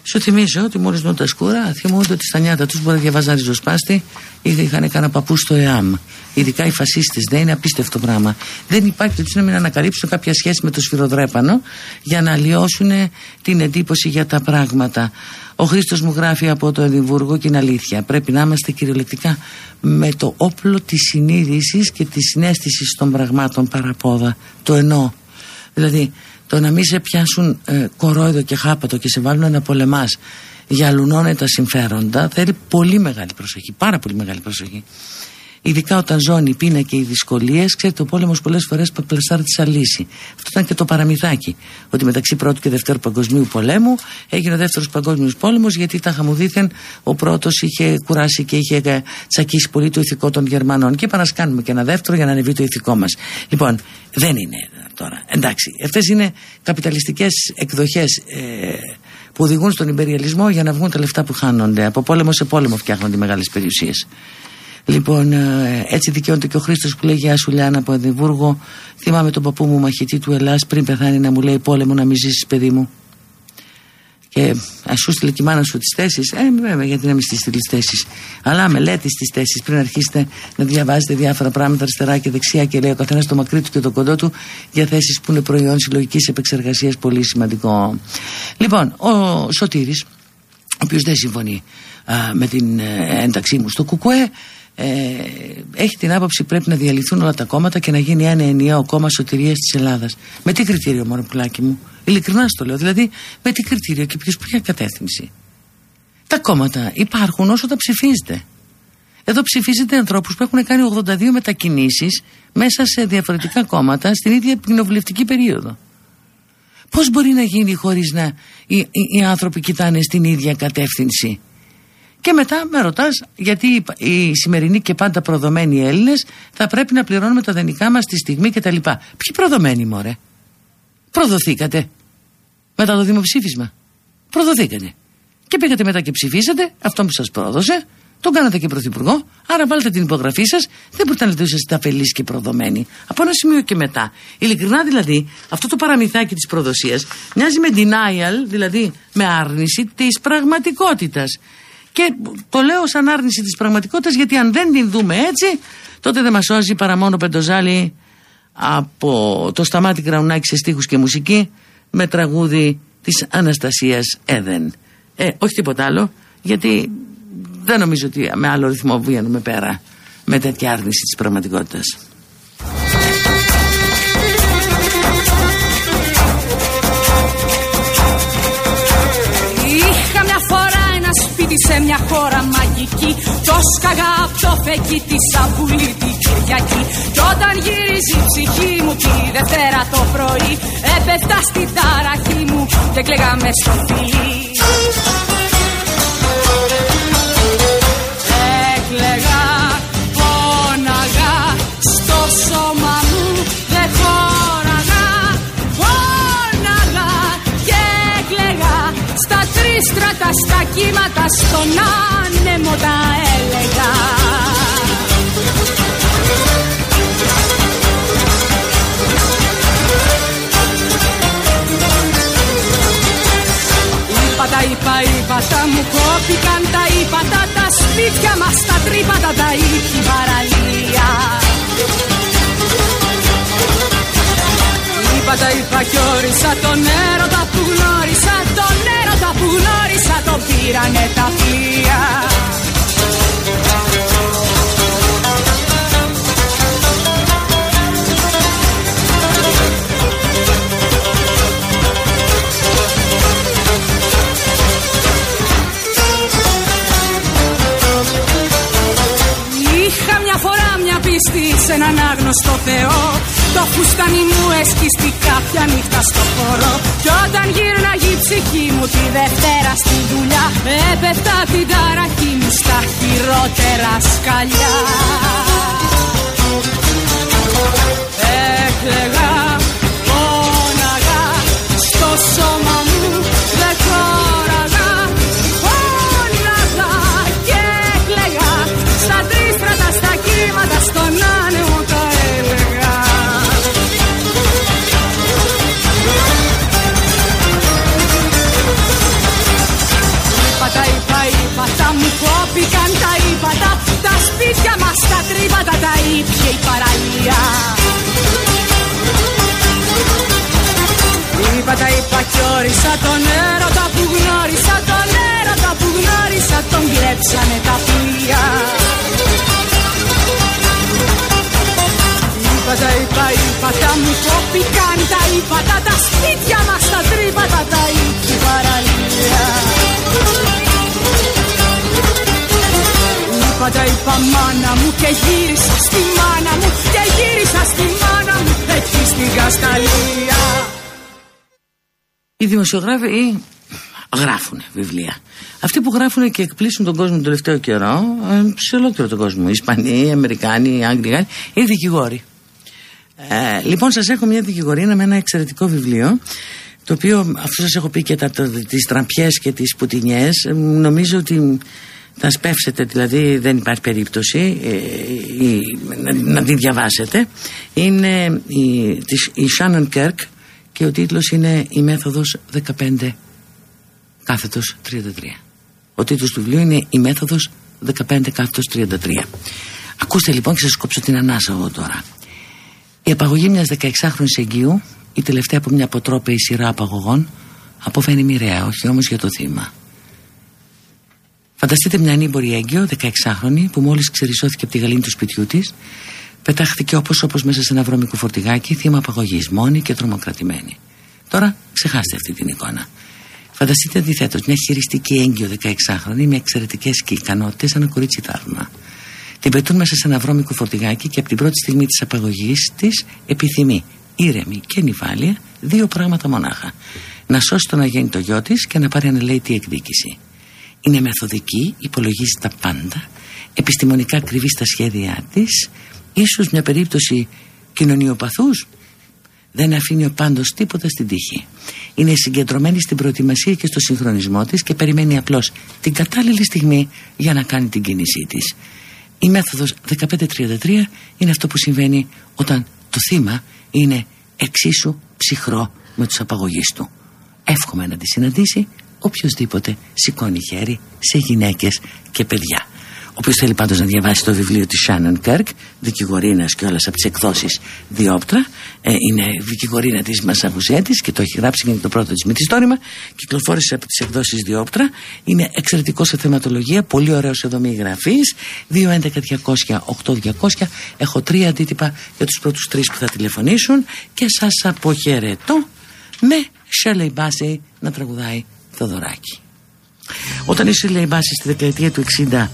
Σου θυμίζω ότι μόλις δουν τα σκούρα, θυμούνται ότι στα νιάτα τους μπορεί να διαβάζαν ριζοσπάστη ή είχαν κανένα παππού στο ΕΑΜ. Ειδικά οι φασίστες, δεν είναι απίστευτο πράγμα. Δεν υπάρχει το να μην ανακαλύψουν κάποια σχέση με το σφυροδρέπανο για να αλλοιώσουν την εντύπωση για τα πράγματα. Ο Χρήστος μου γράφει από το Εδιμβούργο και είναι αλήθεια. Πρέπει να είμαστε κυριολεκτικά με το όπλο της συνείδησης και της συνέστησης των πραγμάτων παραπόδα. Το εννοώ. Δηλαδή, το να μην σε πιάσουν ε, κορόιδο και χάπατο και σε βάλουν να πολεμάς για τα συμφέροντα θέλει πολύ μεγάλη προσοχή, πάρα πολύ μεγάλη προσοχή. Ειδικά όταν ζώνει η πείνα και οι δυσκολίες, ξέρετε, ο πόλεμος πολλές φορές πλαστάρει τη αλύση. Αυτό ήταν και το παραμυθάκι. Ότι μεταξύ πρώτου και δευτέρου παγκοσμίου πολέμου έγινε ο δεύτερος παγκόσμιος πόλεμος, γιατί τα χαμουδίθεν ο πρώτος είχε κουράσει και είχε τσακίσει πολύ το ηθικό των Γερμανών. Και είπα να κάνουμε και ένα δεύτερο για να ανεβεί το ηθικό μας. Λοιπόν, δεν είναι τώρα. Εντάξει, αυτές είναι καπιταλιστικές εκδοχές. Ε, που οδηγούν στον υπεριαλισμό για να βγουν τα λεφτά που χάνονται. Από πόλεμο σε πόλεμο φτιάχνονται οι μεγάλες περιουσίες. Λοιπόν, ε, έτσι δικαιώνεται και ο Χρήστος που λέει Γεια σου, Λιάννα από Εδιμβούργο. Θυμάμαι τον παππού μου μαχητή του Ελλάς πριν πεθάνει να μου λέει πόλεμο να μην ζήσεις, παιδί μου. Και ας σου στείλει και η μάνα σου τις θέσεις. Ε, βέβαια, γιατί να μην στις στείλεις θέσεις. Αλλά μελέτη τι θέσεις πριν αρχίσετε να διαβάζετε διάφορα πράγματα αριστερά και δεξιά και λέει ο καθένας το μακρύ του και το κοντό του για θέσεις που είναι προϊόν συλλογικής επεξεργασίας. Πολύ σημαντικό. Λοιπόν, ο Σωτήρης, ο οποίος δεν συμφωνεί α, με την ε, ένταξή μου στο ΚΚΕ, ε, έχει την άποψη πρέπει να διαλυθούν όλα τα κόμματα και να γίνει ένα ενιαίο κόμμα σωτηρίας της Ελλάδας. Με τι κριτήριο μόνο πουλάκι μου; Ειλικρινά στο λέω. Δηλαδή με τι κριτήριο και ποιος ποια κατεύθυνση; Τα κόμματα υπάρχουν όσο τα ψηφίζετε. Εδώ ψηφίζετε ανθρώπους που έχουν κάνει 82 μετακινήσεις μέσα σε διαφορετικά κόμματα στην ίδια κοινοβουλευτική περίοδο. Πώς μπορεί να γίνει χωρίς να οι, οι, οι άνθρωποι κοιτάνε στην ίδια κατεύθυνση; Και μετά με ρωτάς γιατί οι σημερινοί και πάντα προδομένοι Έλληνες θα πρέπει να πληρώνουμε τα δανεικά μας τη στιγμή κτλ. Ποιοι προδομένοι, μωρέ; Προδοθήκατε μετά το δημοψήφισμα. Προδοθήκατε. Και πήγατε μετά και ψηφίσατε αυτό που σας πρόδωσε, τον κάνατε και πρωθυπουργό, άρα βάλτε την υπογραφή σας. Δεν μπορείτε να λέτε ότι είστε αφελείς και προδομένοι. Από ένα σημείο και μετά. Ειλικρινά δηλαδή, αυτό το παραμυθάκι της προδοσίας μοιάζει με denial, δηλαδή με άρνηση της πραγματικότητας. Και το λέω σαν άρνηση της πραγματικότητας γιατί αν δεν την δούμε έτσι τότε δεν μας σώζει παρά μόνο πεντοζάλι από το σταμάτη Κραουνάκη σε στίχους και μουσική με τραγούδι της Αναστασίας Έδεν. Ε, όχι τίποτα άλλο γιατί δεν νομίζω ότι με άλλο ρυθμό βγαίνουμε πέρα με τέτοια άρνηση της πραγματικότητας. Σε μια χώρα μαγική. Το σκαγά απ' το φεγγί της αμπουλή την Κυριακή. Κι όταν γύριζε η ψυχή μου τη Δευτέρα το πρωί Έπεφτα στην ταραχή μου και κλαίγαμε στο φιλί Περίστρατα στα κύματα στον άνεμο τα έλεγα. Είπα τα είπα είπα τα μου κόπηκαν τα είπα τα, τα σπίτια μας τα τρύπατα τα ήχη παραλία. Είπα τα είπα κι όρισα τον έρωτα που γνώρισα τον έρωτα που γνώρισα τον πήρανε τα πλοία Είχα μια φορά μια πίστη σε έναν άγνωστο Θεό Το φουστάνι μου έσκιστη κάποια νύχτα στο χώρο. Κι όταν γύρναγε η ψυχή μου τη Δευτέρα στη δουλειά Έπεφτα την ταραχή μου στα χειρότερα σκαλιά. Έκλεγα, πόναγα στο σώμα μου Οι δημοσιογράφοι γράφουν βιβλία. Αυτοί που γράφουν και εκπλήσουν τον κόσμο τον τελευταίο καιρό, ε, σε ολόκληρο τον κόσμο, οι Ισπανοί, οι Αμερικάνοι, οι Άγγλοι, οι Γάλλοι, είναι δικηγόροι. Ε, λοιπόν, σας έχω μια δικηγορία με ένα εξαιρετικό βιβλίο, το οποίο, αφού σας έχω πει και τα, τις τραμπιές και τις πουτινιές, ε, νομίζω ότι θα σπεύσετε, δηλαδή δεν υπάρχει περίπτωση ε, η, να, να τη διαβάσετε. Είναι η, της, η Shannon Kirk και ο τίτλος είναι «Η μέθοδος 15 κάθετος 33». Ο τίτλος του βιβλίου είναι «Η μέθοδος 15 κάθετος 33». Ακούστε λοιπόν και σας κόψω την ανάσα εγώ τώρα. Η απαγωγή μιας 16χρονης εγγύου, η τελευταία από μια αποτρόπαιη σειρά απαγωγών, αποφαίνει μοιραία, όχι όμως για το θύμα. Φανταστείτε μια ανήμπορη έγκυο, 16χρονη, που μόλις ξερισώθηκε από τη γαλήνη του σπιτιού της, πετάχθηκε όπως όπως μέσα σε ένα βρώμικο φορτηγάκι, θύμα απαγωγής, μόνη και τρομοκρατημένη. Τώρα ξεχάστε αυτή την εικόνα. Φανταστείτε αντιθέτως μια χειριστική έγκυο 16χρονη με εξαιρετικές και ικανότητες, ένα κορίτσι θαύμα. Την πετούν μέσα σε ένα βρώμικο φορτηγάκι και από την πρώτη στιγμή της απαγωγής της επιθυμεί ήρεμη και νυφάλια δύο πράγματα μονάχα. Να σώσει τον αγέννητο γιο της και να πάρει ανελαίτη εκδίκηση. Είναι μεθοδική, υπολογίζει τα πάντα, επιστημονικά κρυβεί στα σχέδιά της, ίσως μια περίπτωση κοινωνιοπαθούς. Δεν αφήνει ο πάντως τίποτα στην τύχη. Είναι συγκεντρωμένη στην προετοιμασία και στο συγχρονισμό της και περιμένει απλώς την κατάλληλη στιγμή για να κάνει την κίνησή της. Η μέθοδος 1533 είναι αυτό που συμβαίνει όταν το θύμα είναι εξίσου ψυχρό με τους απαγωγείς του. Εύχομαι να τη συναντήσει οποιοδήποτε σηκώνει χέρι σε γυναίκες και παιδιά. Όποιος θέλει πάντως να διαβάσει το βιβλίο της Shannon Kirk, δικηγορίνας και όλε από τις εκδόσεις Διόπτρα, ε, είναι δικηγορίνα της Μασαβουσέτη και το έχει γράψει και είναι το πρώτο της μυθιστόρημα. Κυκλοφόρησε από τις εκδόσεις Διόπτρα. Είναι εξαιρετικό σε θεματολογία, πολύ ωραίος σε δομή γραφή. 2.11.200.8.200. Έχω τρία αντίτυπα για τους πρώτους τρεις που θα τηλεφωνήσουν και σας αποχαιρετώ με Shirley Bassey να τραγουδάει Θοδωράκι. Όταν η Shirley Bassey στη δεκαετία του 60 ε,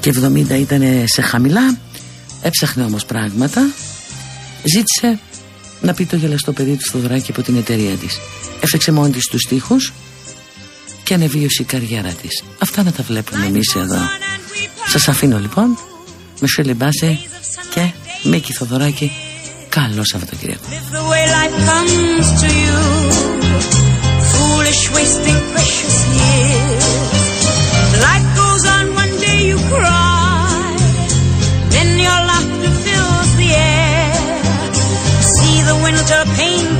και 70 ήταν σε χαμηλά. Έψαχνε όμως πράγματα. Ζήτησε να πει το γελαστό παιδί του Θοδωράκη από την εταιρεία της. Έφτιαξε μόνη της τους στίχους και ανεβίωσε η καριέρα της. Αυτά να τα βλέπουμε εμείς εδώ. Σας αφήνω λοιπόν με Σέλι Μπάσε και Μίκη Θοδωράκη. Καλό Σαββατοκύριακο. Foolish wasting precious years winter pain.